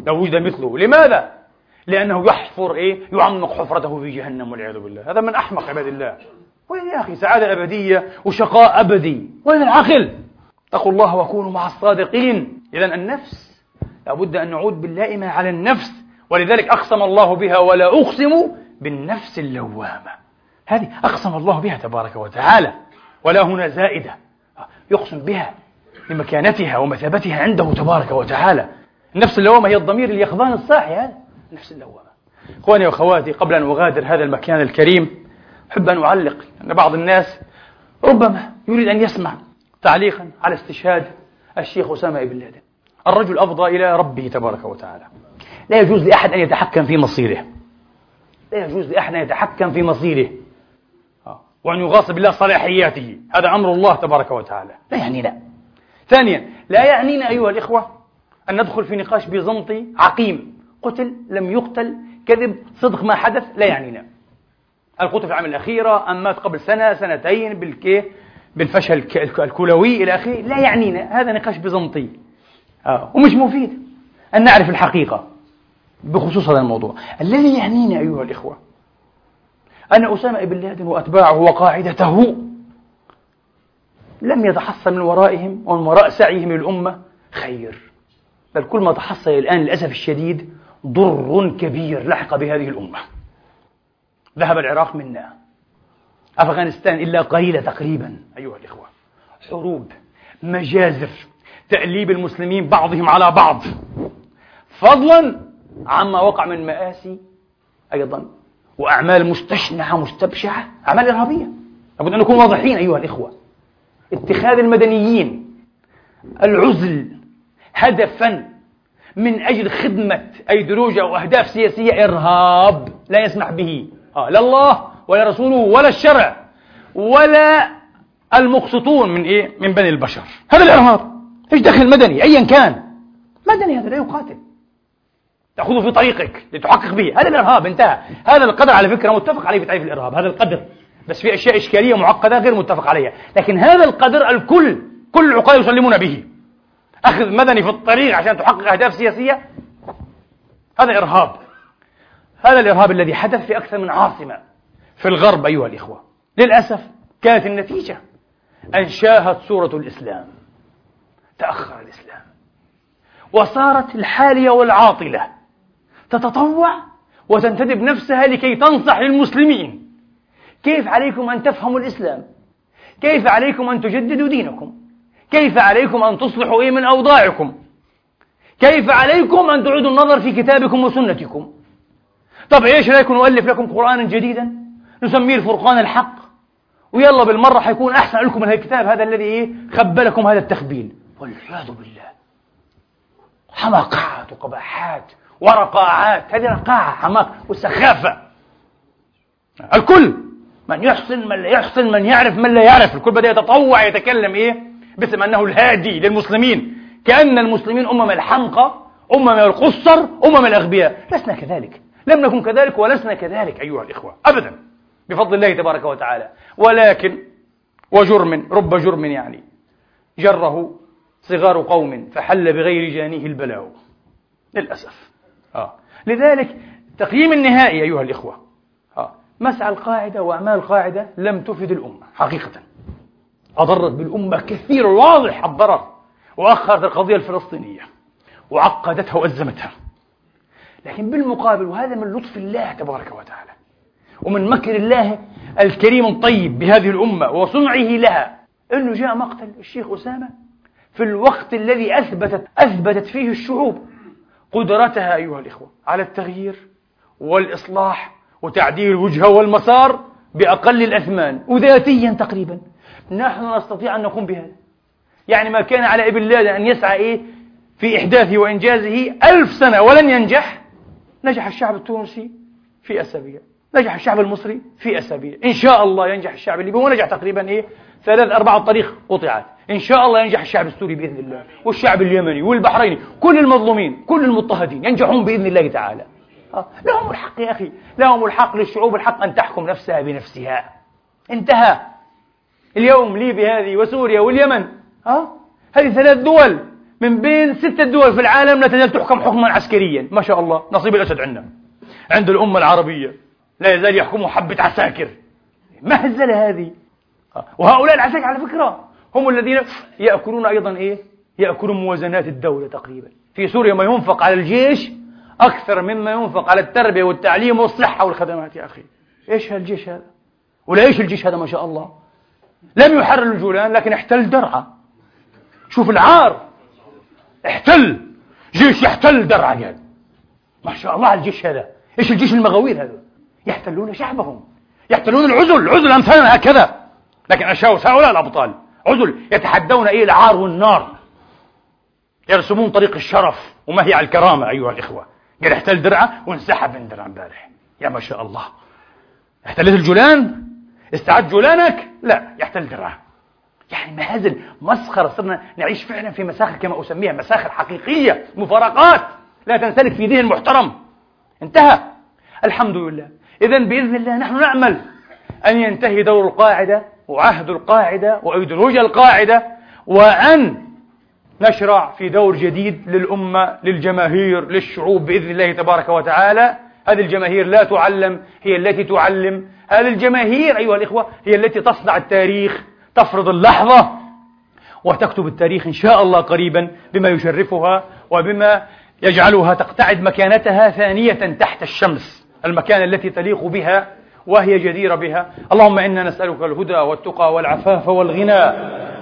لو وجد مثله. لماذا؟ لأنه يحفر إيه؟ يعمق حفرته في جهنم والعياذ بالله. هذا من أحمق عباد الله. وين يا أخي؟ سعادة أبدية وشقاء أبدي. وين العقل؟ اتقوا الله وكونوا مع الصادقين. إذا النفس لابد أن نعود باللائمة على النفس. ولذلك أقسم الله بها ولا أقسم بالنفس اللوامة. هذه أقسم الله بها تبارك وتعالى. ولا هنا زائدة. يقسم بها لمكانتها ومثابتها عنده تبارك وتعالى. النفس اللوامة هي الضمير اليقظان الصاحي هذا. النفس اللوامة إخواني وأخواتي قبل أن أغادر هذا المكان الكريم أحب أن أعلق أن بعض الناس ربما يريد أن يسمع تعليقا على استشهاد الشيخ أسامة بن لادن الرجل أفضى إلى ربه تبارك وتعالى. لا يجوز لأحد أن يتحكم في مصيره. لا يجوز لأحد أن يتحكم في مصيره. آه. وأن يغاصب الله صلاحياته. هذا أمر الله تبارك وتعالى. لا يعنينا ثانيا لا يعنينا أيها الإخوة أن ندخل في نقاش بيزنطي عقيم. قتل لم يقتل كذب صدق ما حدث لا يعنينا. القتل في العام الأخيرة أم مات قبل سنة سنتين بالكي بالفشل الكلوي إلى آخره لا يعنينا. هذا نقاش بيزنطي. آه. ومش مفيد أن نعرف الحقيقة بخصوص هذا الموضوع. الذي يعنينا أيها الإخوة أن أسامة بن لادن وأتباعه وقاعدته لم يتحصل من ورائهم ومن وراء سعيهم للأمة خير. بل كل ما تحصل الآن للأسف الشديد ضر كبير لحق بهذه الأمة. ذهب العراق منا. أفغانستان إلا قليلة تقريبا. أيها الإخوة حروب مجازر تأليب المسلمين بعضهم على بعض. فضلا عما وقع من مآسي أيضا وأعمال مستشنعة مستبشعة أعمال إرهابية. لابد أن نكون واضحين أيها الإخوة. اتخاذ المدنيين العزل هدفا من أجل خدمة أيديولوجيا وأهداف سياسية إرهاب لا يسمح به. آه لا الله ولا رسوله ولا الشرع ولا المقسطون من إيه؟ من بني البشر. هذا الإرهاب إيش دخل مدني أيا كان. مدني هذا لا يقاتل. تأخذه في طريقك لتحقق به. هذا الإرهاب انتهى. هذا القدر على فكرة متفق عليه في تعريف الإرهاب هذا القدر. بس في أشياء إشكالية معقدة غير متفق عليها. لكن هذا القدر الكل كل العقلاء يسلمون به. أخذ مدني في الطريق عشان تحقق أهداف سياسية؟ هذا إرهاب. هذا الإرهاب الذي حدث في أكثر من عاصمة في الغرب أيها الإخوة. للأسف كانت النتيجة أن شاهت صورة الإسلام. تأخر الإسلام. وصارت الحالية والعاطلة تتطوع وتنتدب نفسها لكي تنصح للمسلمين. كيف عليكم أن تفهموا الإسلام؟ كيف عليكم أن تجددوا دينكم؟ كيف عليكم أن تصلحوا إيه من أوضاعكم؟ كيف عليكم أن تعيدوا النظر في كتابكم وسنتكم؟ طب إيش رأيكم نؤلف لكم قرآنا جديدا؟ نسميه الفرقان الحق؟ ويلا بالمرة حيكون أحسن. لكم من الكتاب هذا الذي إيه؟ خبلكم هذا التخبيل. والعياذ بالله. حماقات وقباحات ورقاعات. هذه رقاعة حماق وسخافة. الكل! من يحسن من لا يحسن من يعرف من لا يعرف. الكل بدأ يتطوع يتكلم إيه؟ باسم أنه الهادي للمسلمين. كأن المسلمين أمم الحمقى أمم القصر أمم الأغبياء. لسنا كذلك. لم نكن كذلك ولسنا كذلك أيها الإخوة. أبدا. بفضل الله تبارك وتعالى. ولكن وجرم رب جرم يعني. جره صغار قوم فحل بغير جانيه البلاء. للأسف. آه. لذلك التقييم النهائي أيها الإخوة. آه. مسعى القاعدة وأعمال القاعدة لم تفد الأمة حقيقة. أضرت بالأمة كثير واضح الضرر. وأخرت القضية الفلسطينية وعقدتها وأزمتها لكن بالمقابل وهذا من لطف الله تبارك وتعالى. ومن مكر الله الكريم الطيب بهذه الأمة وصنعه لها. أنه جاء مقتل الشيخ أسامة في الوقت الذي أثبتت أثبتت فيه الشعوب قدرتها أيها الإخوة على التغيير والإصلاح وتعديل الوجهة والمسار بأقل الأثمان وذاتيا تقريبا. نحن نستطيع أن نقوم بهذا. يعني ما كان على ابن لادن أن يسعى إيه؟ في إحداثه وإنجازه ألف سنة ولن ينجح. نجح الشعب التونسي في أسابيع. نجح الشعب المصري في أسابيع. إن شاء الله ينجح الشعب الليبي. ونجح تقريبا إيه؟ ثلاث أربعة طريق قطعت. إن شاء الله ينجح الشعب السوري بإذن الله. والشعب اليمني والبحريني. كل المظلومين كل المضطهدين ينجحون بإذن الله تعالى. آه، لهم الحق يا أخي. لهم الحق للشعوب الحق أن تحكم نفسها بنفسها. انتهى. اليوم ليبيا هذه وسوريا واليمن ها؟ هذه ثلاث دول من بين ستة دول في العالم لا تزال تحكم حكما عسكريا ما شاء الله نصيب الأسد عندنا عند الأمة العربية لا يزال يحكمه حبة عساكر. مهزلة هذه؟ وهؤلاء العساكر على فكرة هم الذين يأكلون أيضا إيه؟ يأكلون موازنات الدولة تقريبا. في سوريا ما ينفق على الجيش أكثر مما ينفق على التربية والتعليم والصحة والخدمات يا أخي. إيش هالجيش هذا؟ ولا إيش الجيش هذا ما شاء الله؟ لم يحرر الجولان لكن احتل درعا. شوف العار. احتل. جيش يحتل درعا قال ما شاء الله الجيش هذا. إيش الجيش المغاوير هذا؟ يحتلون شعبهم. يحتلون العزل. العزل أمثالنا هكذا. لكن أشاوس هؤلاء الأبطال. عزل. يتحدون إيه العار والنار. يرسمون طريق الشرف. وما هي على الكرامة أيها الإخوة. قال احتل درعة وانسحب من درعا امبارح. يا ما شاء الله. احتلت الجولان؟ استعد جولانك لا يحتل درعا يعني مهازل مسخرة صرنا نعيش فعلا في مساخر كما أسميها مساخر حقيقية مفارقات لا تنسلك في ذهن محترم. انتهى. الحمد لله. إذا بإذن الله نحن نعمل أن ينتهي دور القاعدة وعهد القاعدة وأيديولوجيا القاعدة وأن نشرع في دور جديد للأمة للجماهير للشعوب بإذن الله تبارك وتعالى. هذه الجماهير لا تعلم هي التي تعلم. هذه الجماهير أيها الإخوة هي التي تصنع التاريخ تفرض اللحظة وتكتب التاريخ إن شاء الله قريبا بما يشرفها وبما يجعلها تقتعد مكانتها ثانية تحت الشمس المكان التي تليق بها وهي جديرة بها. اللهم إنا نسألك الهدى والتقى والعفاف والغنى.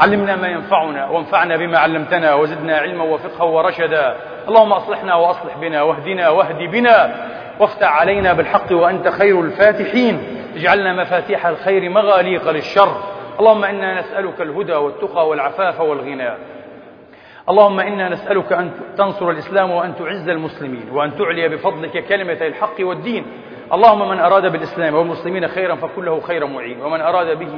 علمنا ما ينفعنا وانفعنا بما علمتنا وزدنا علما وفقها ورشدا. اللهم أصلحنا وأصلح بنا واهدنا واهد بنا. وافتح علينا بالحق وأنت خير الفاتحين. اجعلنا مفاتيح الخير مغاليق للشر. اللهم إنا نسألك الهدى والتقى والعفاف والغنى. اللهم إنا نسألك أن تنصر الإسلام وأن تعز المسلمين وأن تعلي بفضلك كلمة الحق والدين. اللهم من أراد بالإسلام والمسلمين خيرا فكله خير معين. ومن أراد به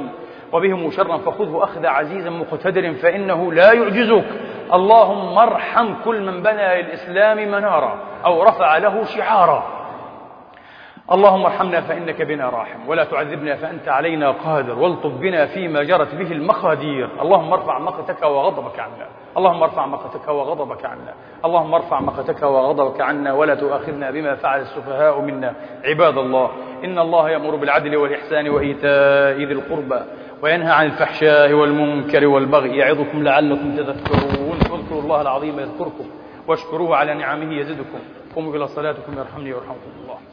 وبهم شرا فخذه. أخذ عزيز مقتدر فإنه لا يعجزك. اللهم ارحم كل من بنى للإسلام منارا أو رفع له شعارا. اللهم ارحمنا فإنك بنا راحم ولا تعذبنا فأنت علينا قادر والطف بنا فيما جرت به المقادير. اللهم ارفع مقتك وغضبك عنا. اللهم ارفع مقتك وغضبك عنا. اللهم ارفع مقتك وغضبك عنا ولا تؤاخذنا بما فعل السفهاء منا. عباد الله إن الله يأمر بالعدل والإحسان وإيتاء ذي القربى وينهى عن الفحشاء والمنكر والبغي. يعظكم لعلكم تذكرون. اذكروا الله العظيم يذكركم واشكروه على نعمه يزدكم. قوموا إلى صلاتكم يرحمني ويرحمكم الله.